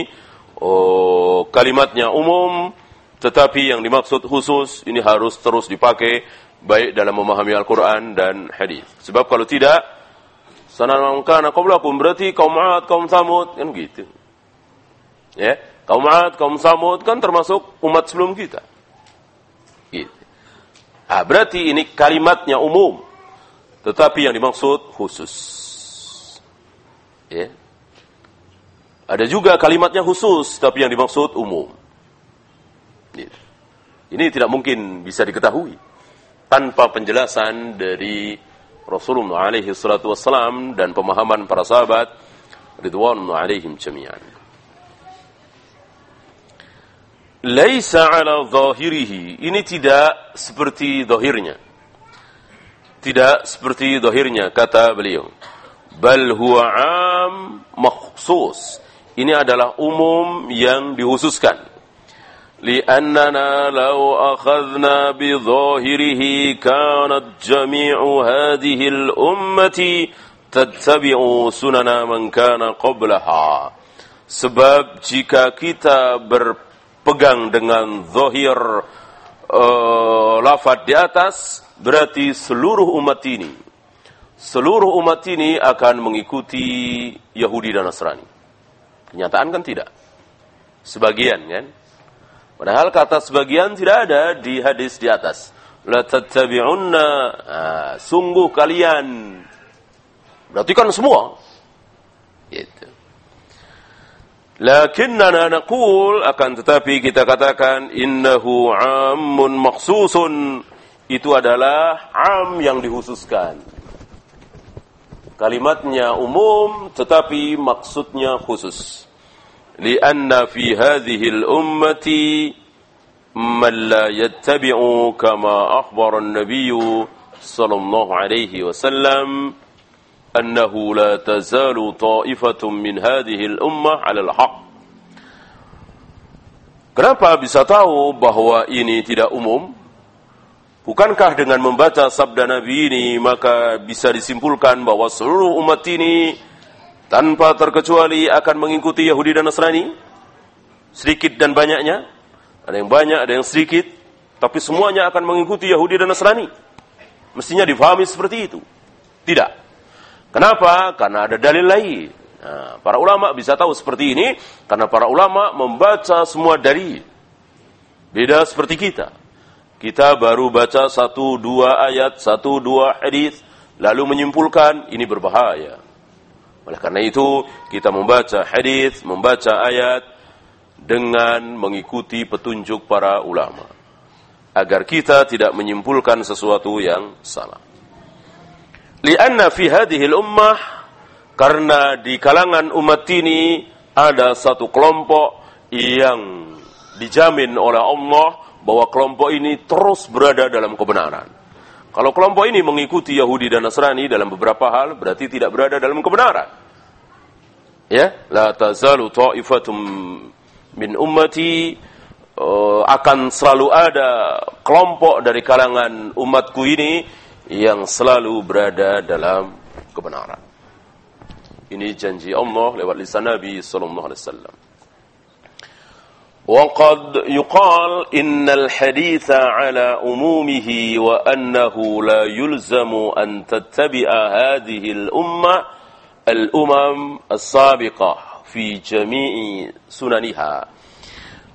oh, kalimatnya umum tetapi yang dimaksud khusus ini harus terus dipakai baik dalam memahami Al-Quran dan hadis. Sebab kalau tidak, sana kana qablakum berarti kaum Ad, kaum Samud kan gitu. Ya, kaum Ad, kaum Samud kan termasuk umat sebelum kita. Ah, berarti ini kalimatnya umum, tetapi yang dimaksud khusus. Ya. Ada juga kalimatnya khusus, tapi yang dimaksud umum. Gitu. Ini tidak mungkin bisa diketahui tanpa penjelasan dari Rasulullah alaihi salatu wassalam dan pemahaman para sahabat ridwanullah alaihim jami'an laisa ala zahirihi. Ini tidak seperti zahirnya. Tidak seperti zahirnya kata beliau. Bal huwa am makhsus. Ini adalah umum yang dihususkan. Li'annana law akhadna bi zahirihi kanat jami'u hadhihi al-ummati tattabi'u sunana man kana qablaha. Sebab jika kita ber berpegang dengan zahir uh, lafad di atas berarti seluruh umat ini seluruh umat ini akan mengikuti Yahudi dan Nasrani. Kenyataan kan tidak. Sebagian kan. Padahal kata sebagian tidak ada di hadis di atas. La tattabi'unna. Nah, sungguh kalian. Berarti kan semua. Gitu. Lakinnana naqul akan tetapi kita katakan innahu ammun maksusun itu adalah am yang dikhususkan. Kalimatnya umum tetapi maksudnya khusus. Lianna fi hadhihi al-ummati man la yattabi'u kama akhbara an-nabiy sallallahu alaihi wasallam أنه لا تزال طائفة من هذه الأمة على الحق Kenapa bisa tahu bahwa ini tidak umum? Bukankah dengan membaca sabda Nabi ini maka bisa disimpulkan bahwa seluruh umat ini tanpa terkecuali akan mengikuti Yahudi dan Nasrani? Sedikit dan banyaknya. Ada yang banyak, ada yang sedikit. Tapi semuanya akan mengikuti Yahudi dan Nasrani. Mestinya difahami seperti itu. Tidak. Kenapa? Karena ada dalil lain. Nah, para ulama bisa tahu seperti ini karena para ulama membaca semua dari beda seperti kita. Kita baru baca satu dua ayat, satu dua hadis, lalu menyimpulkan ini berbahaya. Oleh karena itu kita membaca hadis, membaca ayat dengan mengikuti petunjuk para ulama agar kita tidak menyimpulkan sesuatu yang salah. Lianna fi hadhihi ummah karena di kalangan umat ini ada satu kelompok yang dijamin oleh Allah bahwa kelompok ini terus berada dalam kebenaran. Kalau kelompok ini mengikuti Yahudi dan Nasrani dalam beberapa hal berarti tidak berada dalam kebenaran. Ya, la tazalu ta'ifatum min ummati uh, akan selalu ada kelompok dari kalangan umatku ini yang selalu berada dalam kebenaran. Ini janji Allah lewat lisan Nabi sallallahu alaihi wasallam. وقد يقال إن الحديث على أمومه وأنه لا يلزم أن تتبع هذه الأمة الأمم السابقة في جميع سننها.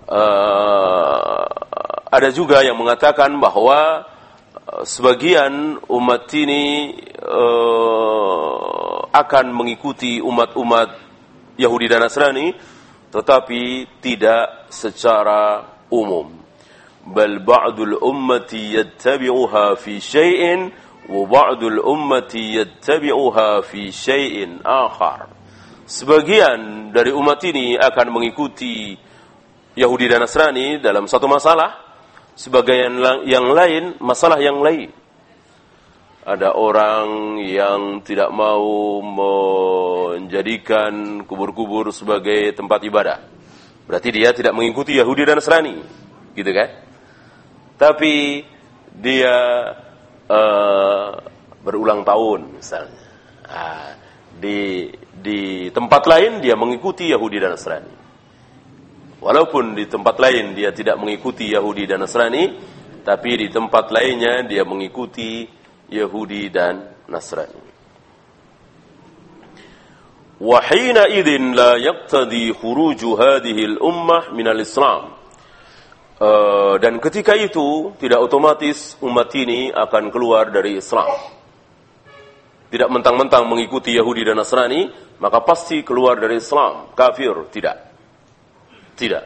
Uh, ada juga yang mengatakan bahwa sebagian umat ini uh, akan mengikuti umat-umat Yahudi dan Nasrani tetapi tidak secara umum. Bal ba'dul ummati yattabi'uha fi syai'in wa ba'dul ummati yattabi'uha fi syai'in akhar. Sebagian dari umat ini akan mengikuti Yahudi dan Nasrani dalam satu masalah sebagian yang lain masalah yang lain. Ada orang yang tidak mau menjadikan kubur-kubur sebagai tempat ibadah. Berarti dia tidak mengikuti Yahudi dan Nasrani. Gitu kan? Tapi dia uh, berulang tahun misalnya. Nah, di di tempat lain dia mengikuti Yahudi dan Nasrani. Walaupun di tempat lain dia tidak mengikuti Yahudi dan Nasrani, tapi di tempat lainnya dia mengikuti Yahudi dan Nasrani. Idin la yaqtadi khuruju hadhihi al-ummah min al-Islam. Uh, dan ketika itu tidak otomatis umat ini akan keluar dari Islam. Tidak mentang-mentang mengikuti Yahudi dan Nasrani, maka pasti keluar dari Islam, kafir, tidak. Tidak.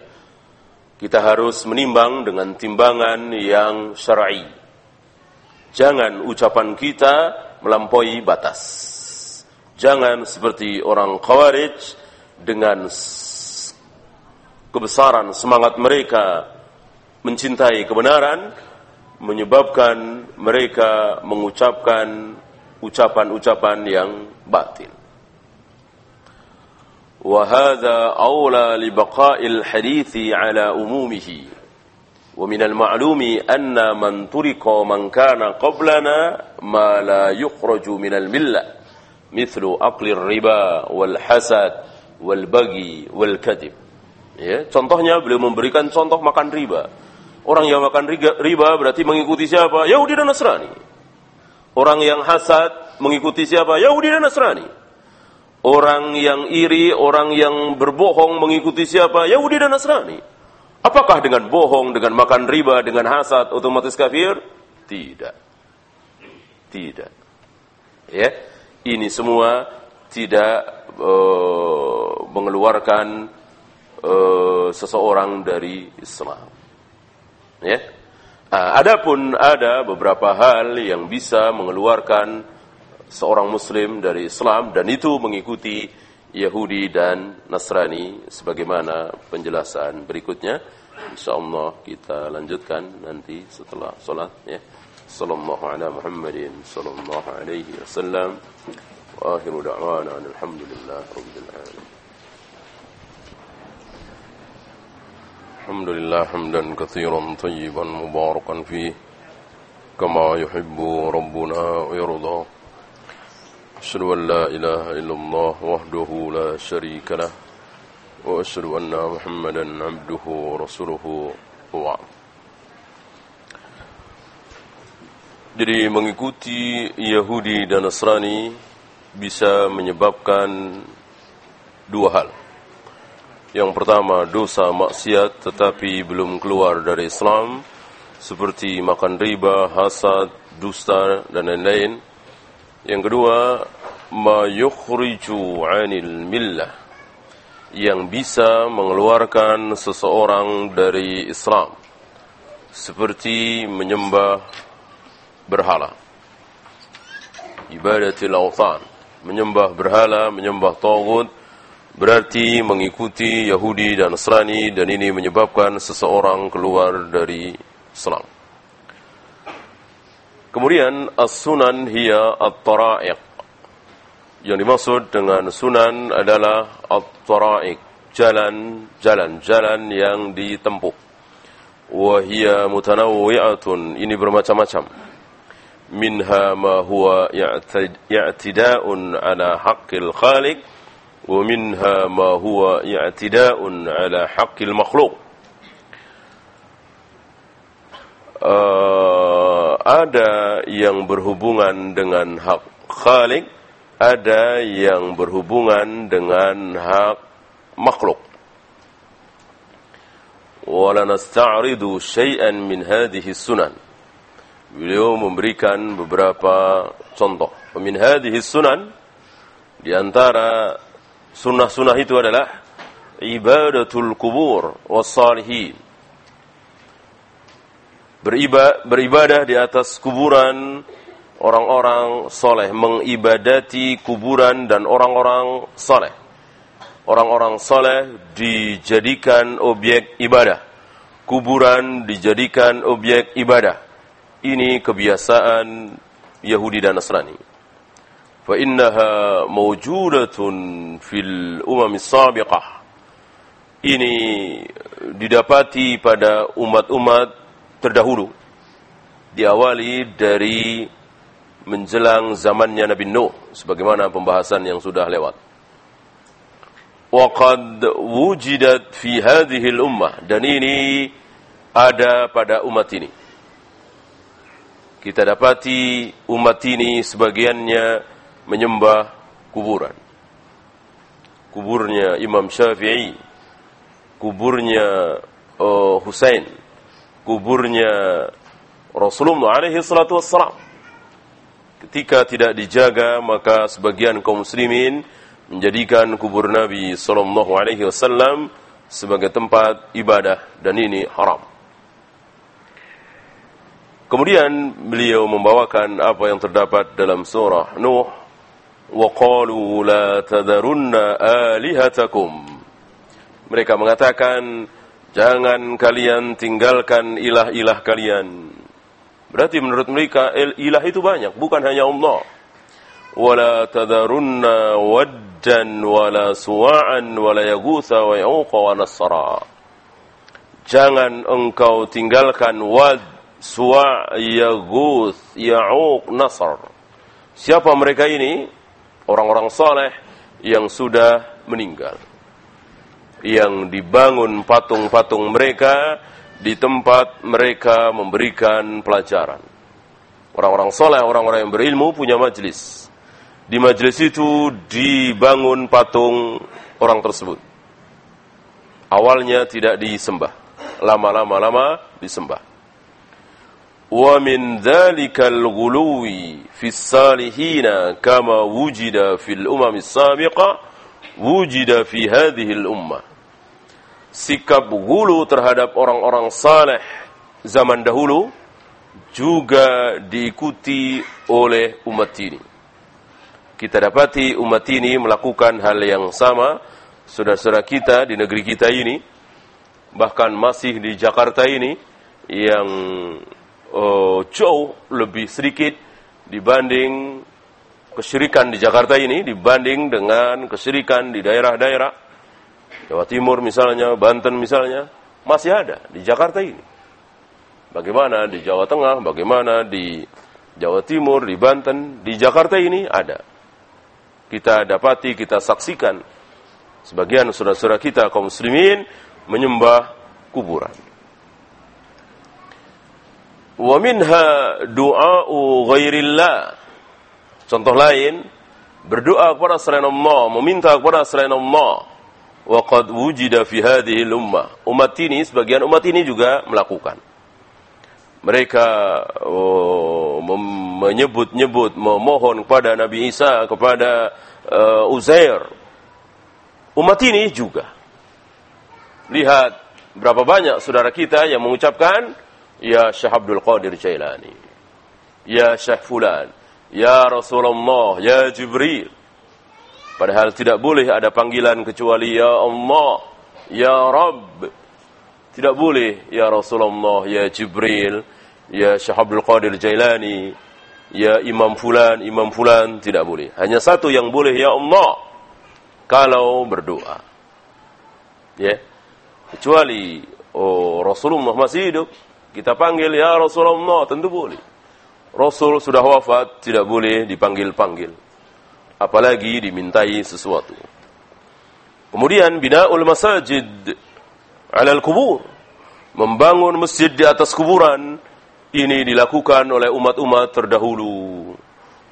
Kita harus menimbang dengan timbangan yang syar'i. Jangan ucapan kita melampaui batas. Jangan seperti orang Khawarij dengan kebesaran semangat mereka mencintai kebenaran menyebabkan mereka mengucapkan ucapan-ucapan yang batil. وهذا أولى لبقاء الحديث على أمومه ومن المعلوم أن من ترك من كان قبلنا ما لا يخرج من الملة مثل أكل الربا والحسد والبغي والكذب ya contohnya beliau memberikan contoh makan riba orang yang makan riba berarti mengikuti siapa Yahudi dan Nasrani orang yang hasad mengikuti siapa? Yahudi dan Nasrani. Orang yang iri, orang yang berbohong mengikuti siapa? Yahudi dan Nasrani. Apakah dengan bohong, dengan makan riba, dengan hasad otomatis kafir? Tidak. Tidak. Ya, ini semua tidak uh, mengeluarkan uh, seseorang dari Islam. Ya. Nah, adapun ada beberapa hal yang bisa mengeluarkan seorang muslim dari Islam dan itu mengikuti Yahudi dan Nasrani sebagaimana penjelasan berikutnya. Insyaallah kita lanjutkan nanti setelah salat ya. Sallallahu ala Muhammadin sallallahu alaihi wasallam. Wa akhiru da'wana alhamdulillah rabbil alamin. الحمد لله حمدا كثيرا طيبا مباركا فيه كما يحب ربنا ويرضى أشهد أن لا إله إلا الله وحده لا شريك له وأشهد أن محمدا عبده ورسوله هو Jadi mengikuti Yahudi dan Nasrani bisa menyebabkan dua hal. Yang pertama dosa maksiat tetapi belum keluar dari Islam seperti makan riba, hasad, dusta dan lain-lain. Yang kedua, ma yukhriju 'anil millah yang bisa mengeluarkan seseorang dari Islam seperti menyembah berhala. Ibadatil awthan, menyembah berhala, menyembah tagut berarti mengikuti Yahudi dan Nasrani dan ini menyebabkan seseorang keluar dari Islam. Kemudian as-sunan hiya at-tara'iq. Yang dimaksud dengan sunan adalah at-tara'iq, jalan-jalan jalan yang ditempuh. Wa hiya mutanawwi'atun, ini bermacam-macam. Minha ma huwa i'tida'un 'ala haqqil khaliq wa minha ma huwa i'tida'un 'ala haqqil makhluq. Uh, ada yang berhubungan dengan hak khalik ada yang berhubungan dengan hak makhluk. Wala nasta'ridu syai'an min hadhihi sunan. Beliau memberikan beberapa contoh. Min hadhihi sunan di antara Sunnah-sunnah itu adalah ibadatul kubur wassalihin Beribadah, beribadah di atas kuburan orang-orang soleh, mengibadati kuburan dan orang-orang soleh. Orang-orang soleh dijadikan objek ibadah. Kuburan dijadikan objek ibadah. Ini kebiasaan Yahudi dan Nasrani. فإنها موجودة في الأمم السابقة ini didapati pada umat-umat terdahulu. Diawali dari menjelang zamannya Nabi Nuh sebagaimana pembahasan yang sudah lewat. Waqad wujidat fi hadhihi al-ummah dan ini ada pada umat ini. Kita dapati umat ini sebagiannya menyembah kuburan. Kuburnya Imam Syafi'i, kuburnya uh, Husain, kuburnya Rasulullah alaihi salatu wassalam. Ketika tidak dijaga, maka sebagian kaum muslimin menjadikan kubur Nabi sallallahu alaihi wasallam sebagai tempat ibadah dan ini haram. Kemudian beliau membawakan apa yang terdapat dalam surah Nuh وقالوا لا تذرن آلهتكم mereka mengatakan jangan kalian tinggalkan ilah-ilah kalian. Berarti menurut mereka ilah itu banyak bukan hanya Allah. Wala tadharunna waddan wala suwa'an wala yaghutha wa yauqa wa nasra jangan engkau tinggalkan wad suwa' yaghuth ya'uq nasr siapa mereka ini? Orang-orang soleh yang sudah meninggal. Yang dibangun patung-patung mereka di tempat mereka memberikan pelajaran. Orang-orang soleh, orang-orang yang berilmu punya majelis. Di majelis itu dibangun patung orang tersebut. Awalnya tidak disembah. Lama-lama lama disembah. Wa min dzalikal ghuluwi fis salihina kama wujida fil umam sabiqa wujida fi hadhihi al ummah. Sikap gulu terhadap orang-orang saleh zaman dahulu juga diikuti oleh umat ini. Kita dapati umat ini melakukan hal yang sama, saudara-saudara kita di negeri kita ini, bahkan masih di Jakarta ini, yang uh, jauh lebih sedikit dibanding kesyirikan di Jakarta ini, dibanding dengan kesyirikan di daerah-daerah, Jawa Timur misalnya, Banten misalnya, masih ada di Jakarta ini. Bagaimana di Jawa Tengah, bagaimana di Jawa Timur, di Banten, di Jakarta ini ada. Kita dapati, kita saksikan sebagian saudara-saudara kita kaum muslimin menyembah kuburan. Wa minha du'a'u ghairillah. Contoh lain, berdoa kepada selain Allah, meminta kepada selain Allah. Wa qad wujida fi hadhihi ummah. Umat ini, sebagian umat ini juga melakukan. Mereka oh, menyebut-nyebut memohon kepada Nabi Isa kepada uh, Uzair. Umat ini juga. Lihat berapa banyak saudara kita yang mengucapkan ya Syekh Abdul Qadir Jailani. Ya Syekh Fulan. Ya Rasulullah. Ya Jibril padahal tidak boleh ada panggilan kecuali ya Allah ya Rabb tidak boleh ya Rasulullah, ya Jibril, ya Syekh Abdul Qadir Jailani, ya Imam Fulan, Imam Fulan, tidak boleh. Hanya satu yang boleh ya Allah kalau berdoa. Ya. Kecuali oh Rasulullah masih hidup, kita panggil ya Rasulullah, tentu boleh. Rasul sudah wafat, tidak boleh dipanggil-panggil. Apalagi dimintai sesuatu. Kemudian binaul masajid alal kubur. Membangun masjid di atas kuburan ini dilakukan oleh umat-umat terdahulu.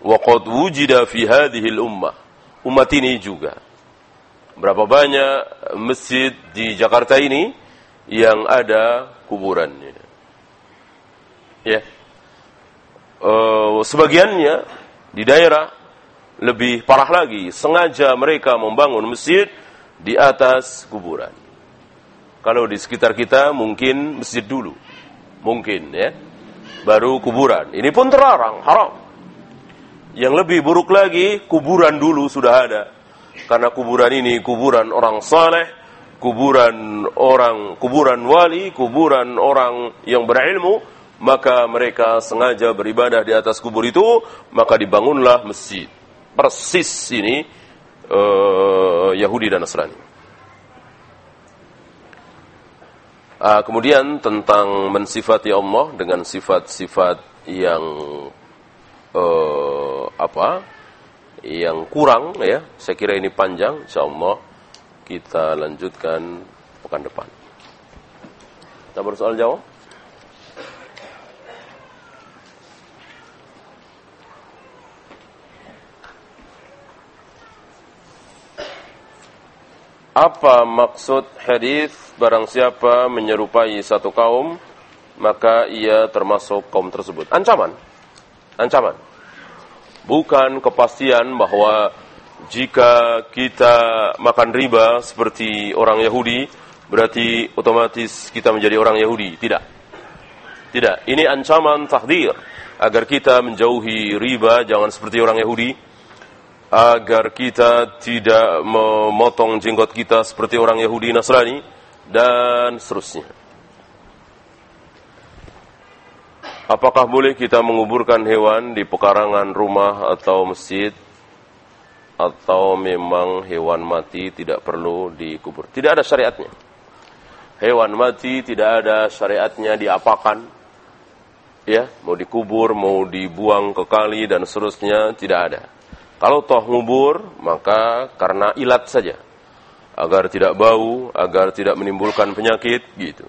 Wa qad wujida fi hadhihi ummah. Umat ini juga. Berapa banyak masjid di Jakarta ini yang ada kuburannya. Ya. Uh, sebagiannya di daerah lebih parah lagi, sengaja mereka membangun masjid di atas kuburan. Kalau di sekitar kita mungkin masjid dulu. Mungkin ya. Baru kuburan. Ini pun terlarang, haram. Yang lebih buruk lagi, kuburan dulu sudah ada. Karena kuburan ini kuburan orang saleh, kuburan orang, kuburan wali, kuburan orang yang berilmu, maka mereka sengaja beribadah di atas kubur itu, maka dibangunlah masjid. Persis ini uh, Yahudi dan Nasrani. Uh, kemudian tentang mensifati Allah dengan sifat-sifat yang uh, apa? Yang kurang ya. Saya kira ini panjang insyaallah kita lanjutkan pekan depan. Kita bersoal jawab? Apa maksud hadis barang siapa menyerupai satu kaum maka ia termasuk kaum tersebut? Ancaman. Ancaman. Bukan kepastian bahwa jika kita makan riba seperti orang Yahudi berarti otomatis kita menjadi orang Yahudi. Tidak. Tidak. Ini ancaman takdir agar kita menjauhi riba jangan seperti orang Yahudi agar kita tidak memotong jenggot kita seperti orang Yahudi Nasrani dan seterusnya. Apakah boleh kita menguburkan hewan di pekarangan rumah atau masjid atau memang hewan mati tidak perlu dikubur? Tidak ada syariatnya. Hewan mati tidak ada syariatnya diapakan. Ya, mau dikubur, mau dibuang ke kali dan seterusnya tidak ada kalau toh ngubur, maka karena ilat saja. Agar tidak bau, agar tidak menimbulkan penyakit, gitu.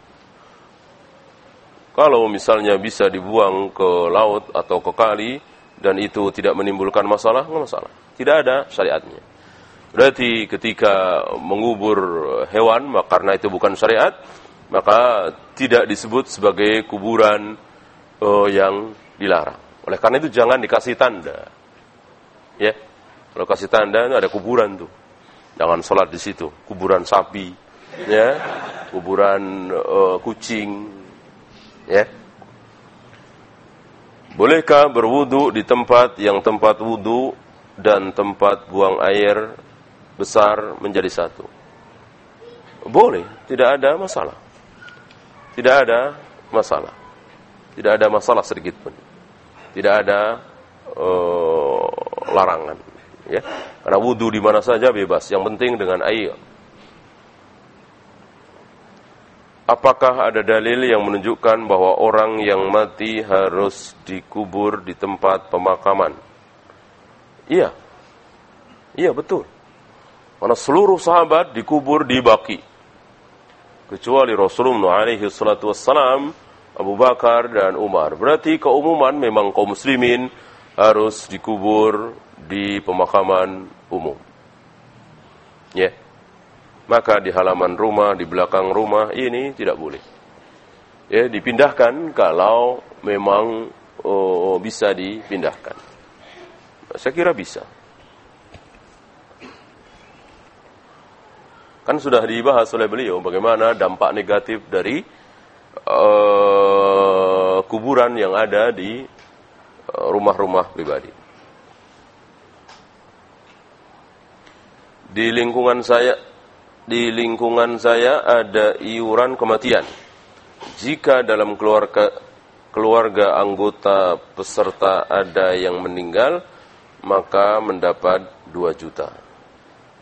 Kalau misalnya bisa dibuang ke laut atau ke kali dan itu tidak menimbulkan masalah, nggak masalah. Tidak ada syariatnya. Berarti ketika mengubur hewan, karena itu bukan syariat, maka tidak disebut sebagai kuburan uh, yang dilarang. Oleh karena itu jangan dikasih tanda. Ya, kalau kasih tanda itu ada kuburan tuh. Jangan sholat di situ. Kuburan sapi, ya, kuburan uh, kucing, ya. Bolehkah berwudu di tempat yang tempat wudu dan tempat buang air besar menjadi satu? Boleh, tidak ada masalah. Tidak ada masalah. Tidak ada masalah sedikit pun. Tidak ada uh, larangan. Ya, karena wudhu di mana saja bebas. Yang penting dengan air. Apakah ada dalil yang menunjukkan bahwa orang yang mati harus dikubur di tempat pemakaman? Iya. Iya betul. Karena seluruh sahabat dikubur di Baki kecuali Rasulullah alaihi salatu wassalam, Abu Bakar dan Umar. Berarti keumuman memang kaum muslimin harus dikubur di pemakaman umum. Ya. Yeah. Maka di halaman rumah, di belakang rumah ini tidak boleh. Ya, dipindahkan kalau memang oh, bisa dipindahkan. Saya kira bisa. Kan sudah dibahas oleh beliau bagaimana dampak negatif dari uh, kuburan yang ada di rumah-rumah pribadi. Di lingkungan saya di lingkungan saya ada iuran kematian. Jika dalam keluarga keluarga anggota peserta ada yang meninggal, maka mendapat 2 juta.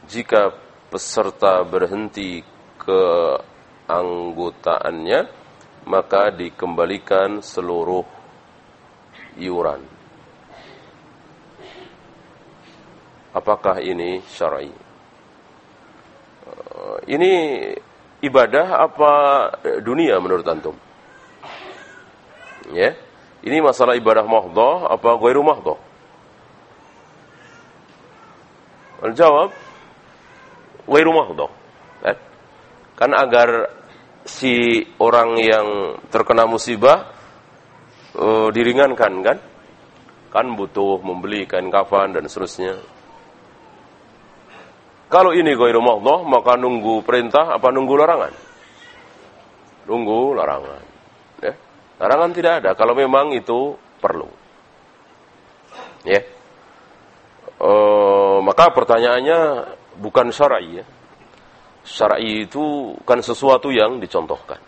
Jika peserta berhenti ke anggotaannya, maka dikembalikan seluruh iuran. Apakah ini syar'i? Uh, ini ibadah apa dunia menurut antum? Ya. Ini masalah ibadah mahdhah apa ghairu mahdhah? Jawab wairu mahdoh. Kan? kan agar si orang yang terkena musibah uh, diringankan kan? Kan butuh membeli kain kafan dan seterusnya. Kalau ini ghairu mahdoh, maka nunggu perintah apa nunggu larangan? Nunggu larangan. Ya. Larangan tidak ada kalau memang itu perlu. Ya. Uh, maka pertanyaannya bukan syar'i ya. Syar'i itu kan sesuatu yang dicontohkan.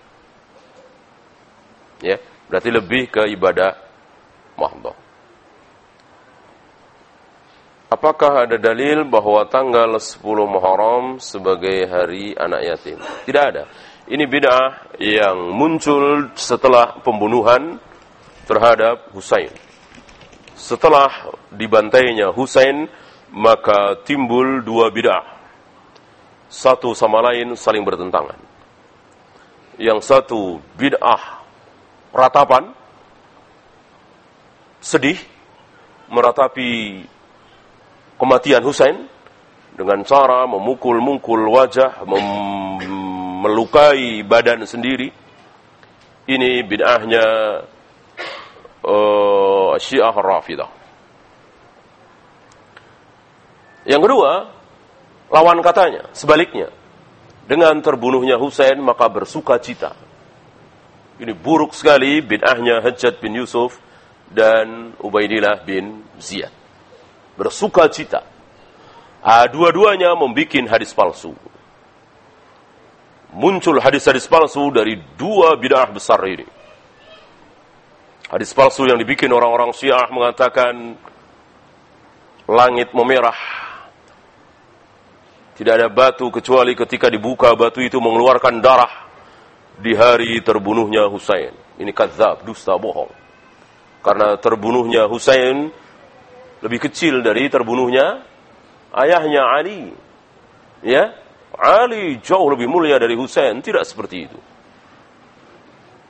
Ya, berarti lebih ke ibadah mahdhah. Apakah ada dalil bahwa tanggal 10 Muharram sebagai hari anak yatim? Tidak ada. Ini bid'ah yang muncul setelah pembunuhan terhadap Husain. Setelah dibantainya Husain, maka timbul dua bid'ah. Satu sama lain saling bertentangan. Yang satu bid'ah ratapan, sedih, meratapi kematian Husain dengan cara memukul-mukul wajah, melukai badan sendiri. Ini bid'ahnya uh, Syiah Rafidah. Yang kedua, lawan katanya, sebaliknya. Dengan terbunuhnya Husain maka bersuka cita. Ini buruk sekali bid'ahnya Hajjat bin Yusuf dan Ubaidillah bin Ziyad. Bersuka cita. Ah, dua-duanya membuat hadis palsu. Muncul hadis-hadis palsu dari dua bid'ah besar ini. Hadis palsu yang dibikin orang-orang Syiah mengatakan langit memerah tidak ada batu kecuali ketika dibuka batu itu mengeluarkan darah di hari terbunuhnya Husain. Ini kadzab, dusta, bohong. Karena terbunuhnya Husain lebih kecil dari terbunuhnya ayahnya Ali. Ya, Ali jauh lebih mulia dari Husain, tidak seperti itu.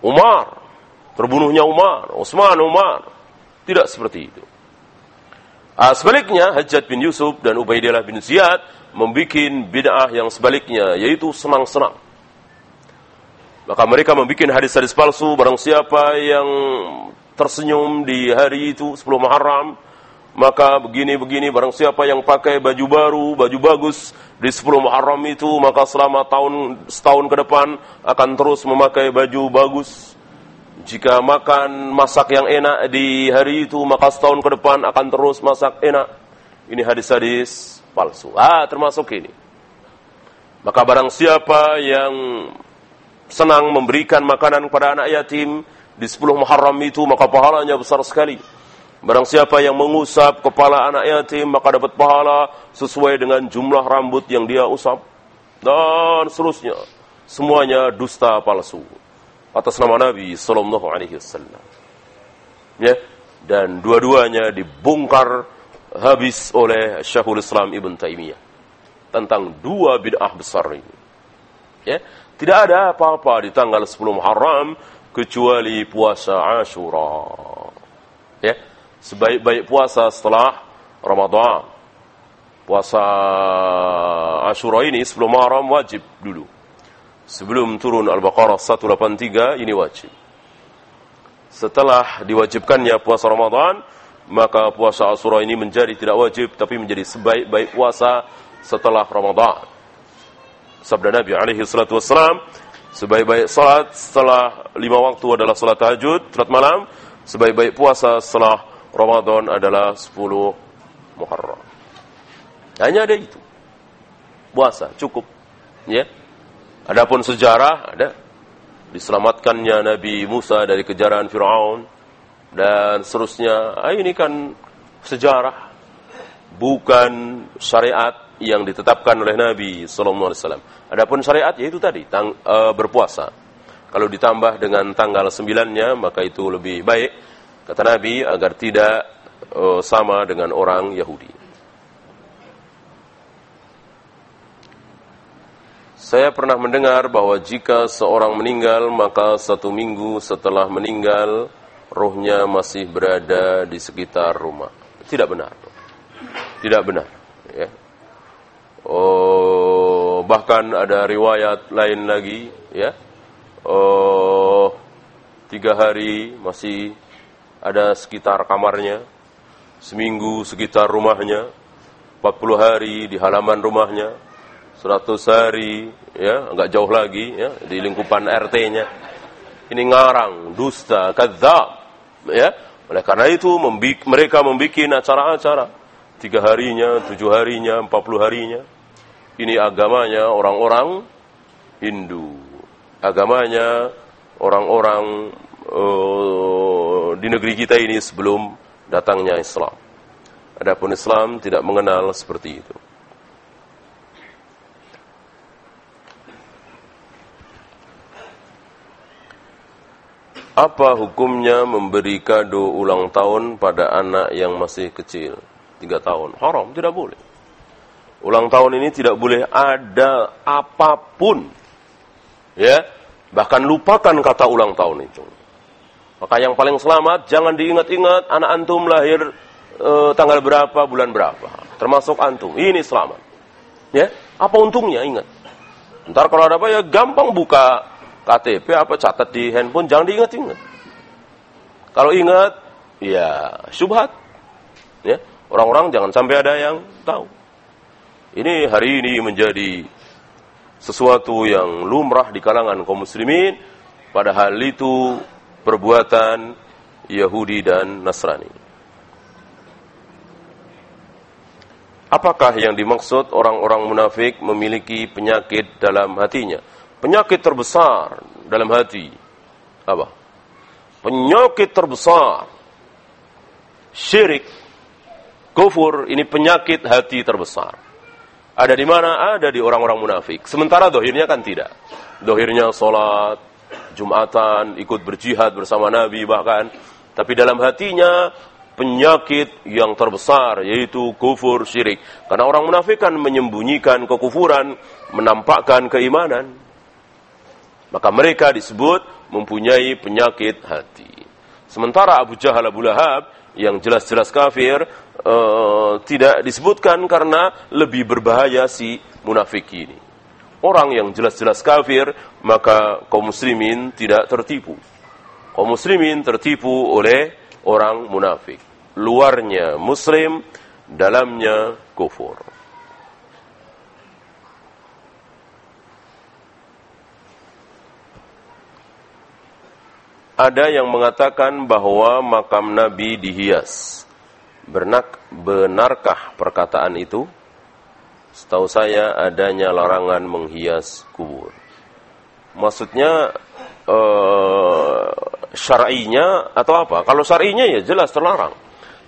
Umar terbunuhnya Umar, Utsman, Umar. Tidak seperti itu. Uh, sebaliknya, Hajjat bin Yusuf dan Ubaidillah bin Ziyad membuat bid'ah yang sebaliknya, yaitu senang-senang. Maka mereka membuat hadis-hadis palsu, barang siapa yang tersenyum di hari itu, 10 Muharram, maka begini-begini barang siapa yang pakai baju baru, baju bagus di 10 Muharram itu maka selama tahun setahun ke depan akan terus memakai baju bagus. Jika makan masak yang enak di hari itu maka setahun ke depan akan terus masak enak. Ini hadis-hadis palsu. Ah, termasuk ini. Maka barang siapa yang senang memberikan makanan kepada anak yatim di 10 Muharram itu maka pahalanya besar sekali. Barang siapa yang mengusap kepala anak yatim maka dapat pahala sesuai dengan jumlah rambut yang dia usap dan seterusnya. Semuanya dusta palsu atas nama Nabi sallallahu alaihi wasallam. Ya, dan dua-duanya dibongkar habis oleh Syekhul Islam Ibn Taimiyah tentang dua bid'ah besar ini. Ya, tidak ada apa-apa di tanggal 10 Muharram kecuali puasa Ashura. Ya, sebaik-baik puasa setelah Ramadan. Puasa Ashura ini sebelum Muharram wajib dulu. Sebelum turun Al-Baqarah 183 ini wajib. Setelah diwajibkannya puasa Ramadan, maka puasa Ashura ini menjadi tidak wajib tapi menjadi sebaik-baik puasa setelah Ramadan. Sabda Nabi alaihi salatu wassalam, sebaik-baik salat setelah lima waktu adalah salat tahajud, salat malam, sebaik-baik puasa setelah Ramadan adalah 10 Muharram. Hanya ada itu. Puasa cukup. Ya. Adapun sejarah ada diselamatkannya Nabi Musa dari kejaran Firaun dan seterusnya. Ah, ini kan sejarah bukan syariat yang ditetapkan oleh Nabi sallallahu alaihi wasallam. Adapun syariat yaitu tadi tang, uh, berpuasa. Kalau ditambah dengan tanggal sembilannya maka itu lebih baik Kata Nabi agar tidak uh, sama dengan orang Yahudi. Saya pernah mendengar bahwa jika seorang meninggal maka satu minggu setelah meninggal rohnya masih berada di sekitar rumah. Tidak benar. Tidak benar. Oh, bahkan ada riwayat lain lagi, ya. Oh, tiga hari masih ada sekitar kamarnya, seminggu sekitar rumahnya, 40 hari di halaman rumahnya, 100 hari ya, enggak jauh lagi ya di lingkupan RT-nya. Ini ngarang, dusta, kadzab ya. Oleh karena itu membik mereka membuat acara-acara tiga harinya, tujuh harinya, empat puluh harinya. Ini agamanya orang-orang Hindu. Agamanya orang-orang uh, di negeri kita ini sebelum datangnya Islam. Adapun Islam tidak mengenal seperti itu. Apa hukumnya memberi kado ulang tahun pada anak yang masih kecil? Tiga tahun. Haram, tidak boleh. Ulang tahun ini tidak boleh ada apa pun. Ya, bahkan lupakan kata ulang tahun itu. Maka yang paling selamat jangan diingat-ingat anak antum lahir e, tanggal berapa, bulan berapa. Termasuk antum. Ini selamat. Ya, apa untungnya ingat. Ntar kalau ada apa ya gampang buka KTP apa catat di handphone jangan diingat-ingat. Kalau ingat ya subhat. Ya, orang-orang jangan sampai ada yang tahu. Ini hari ini menjadi sesuatu yang lumrah di kalangan kaum muslimin padahal itu perbuatan Yahudi dan Nasrani. Apakah yang dimaksud orang-orang munafik memiliki penyakit dalam hatinya? Penyakit terbesar dalam hati. Apa? Penyakit terbesar. Syirik. Kufur ini penyakit hati terbesar. Ada di mana? Ada di orang-orang munafik. Sementara dohirnya kan tidak. Dohirnya sholat, Jumatan, ikut berjihad bersama Nabi bahkan. Tapi dalam hatinya penyakit yang terbesar yaitu kufur syirik. Karena orang munafik kan menyembunyikan kekufuran, menampakkan keimanan. Maka mereka disebut mempunyai penyakit hati. Sementara Abu Jahal Abu Lahab yang jelas-jelas kafir uh, tidak disebutkan karena lebih berbahaya si munafik ini. Orang yang jelas-jelas kafir, maka kaum muslimin tidak tertipu. Kaum muslimin tertipu oleh orang munafik. Luarnya muslim, dalamnya kufur. Ada yang mengatakan bahwa makam Nabi dihias. Bernak, benarkah perkataan itu? Setahu saya adanya larangan menghias kubur. Maksudnya uh, syar'inya atau apa? Kalau syar'inya ya jelas terlarang.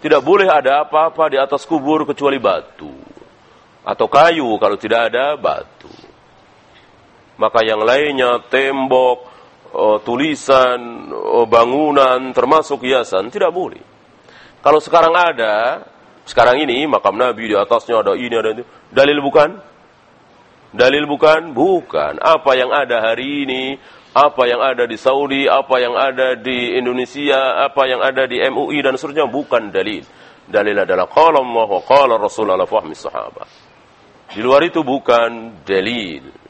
Tidak boleh ada apa-apa di atas kubur kecuali batu atau kayu kalau tidak ada batu. Maka yang lainnya tembok, oh, tulisan, oh, bangunan, termasuk hiasan, tidak boleh. Kalau sekarang ada, sekarang ini makam Nabi di atasnya ada ini ada itu, dalil bukan? Dalil bukan? Bukan. Apa yang ada hari ini, apa yang ada di Saudi, apa yang ada di Indonesia, apa yang ada di MUI dan seterusnya bukan dalil. Dalil adalah qala Allah wa qala Rasul ala fahmi sahabat. Di luar itu bukan dalil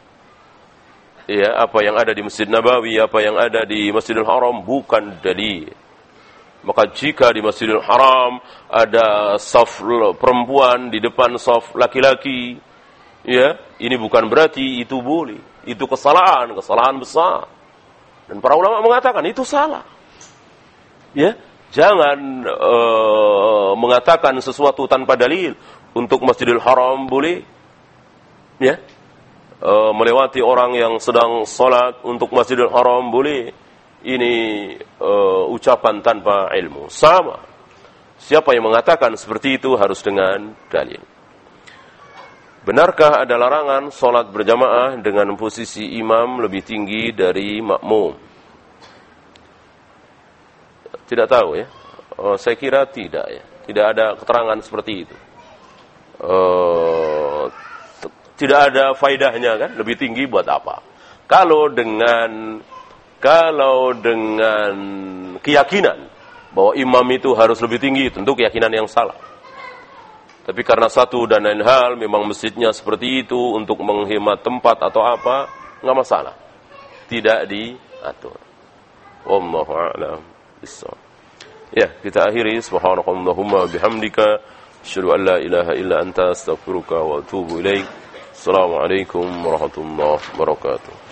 ya apa yang ada di Masjid Nabawi, apa yang ada di Masjidil Haram bukan dalil. Maka jika di Masjidil Haram ada saf perempuan di depan saf laki-laki, ya, ini bukan berarti itu boleh. Itu kesalahan, kesalahan besar. Dan para ulama mengatakan itu salah. Ya, jangan uh, mengatakan sesuatu tanpa dalil untuk Masjidil Haram boleh. Ya, uh, melewati orang yang sedang sholat untuk Masjidil Haram boleh. Ini uh, ucapan tanpa ilmu. Sama. Siapa yang mengatakan seperti itu harus dengan dalil. Benarkah ada larangan sholat berjamaah dengan posisi imam lebih tinggi dari makmum? Tidak tahu ya. Uh, saya kira tidak ya. Tidak ada keterangan seperti itu. Uh, tidak ada faidahnya kan lebih tinggi buat apa kalau dengan kalau dengan keyakinan bahwa imam itu harus lebih tinggi tentu keyakinan yang salah. Tapi karena satu dan lain hal memang masjidnya seperti itu untuk menghemat tempat atau apa nggak masalah. Tidak diatur. Wallahu a'lam ya kita akhiri. Subhanakallahumma bihamdika asyhadu an la ilaha illa anta astaghfiruka wa atubu ilaik. Assalamualaikum warahmatullahi wabarakatuh.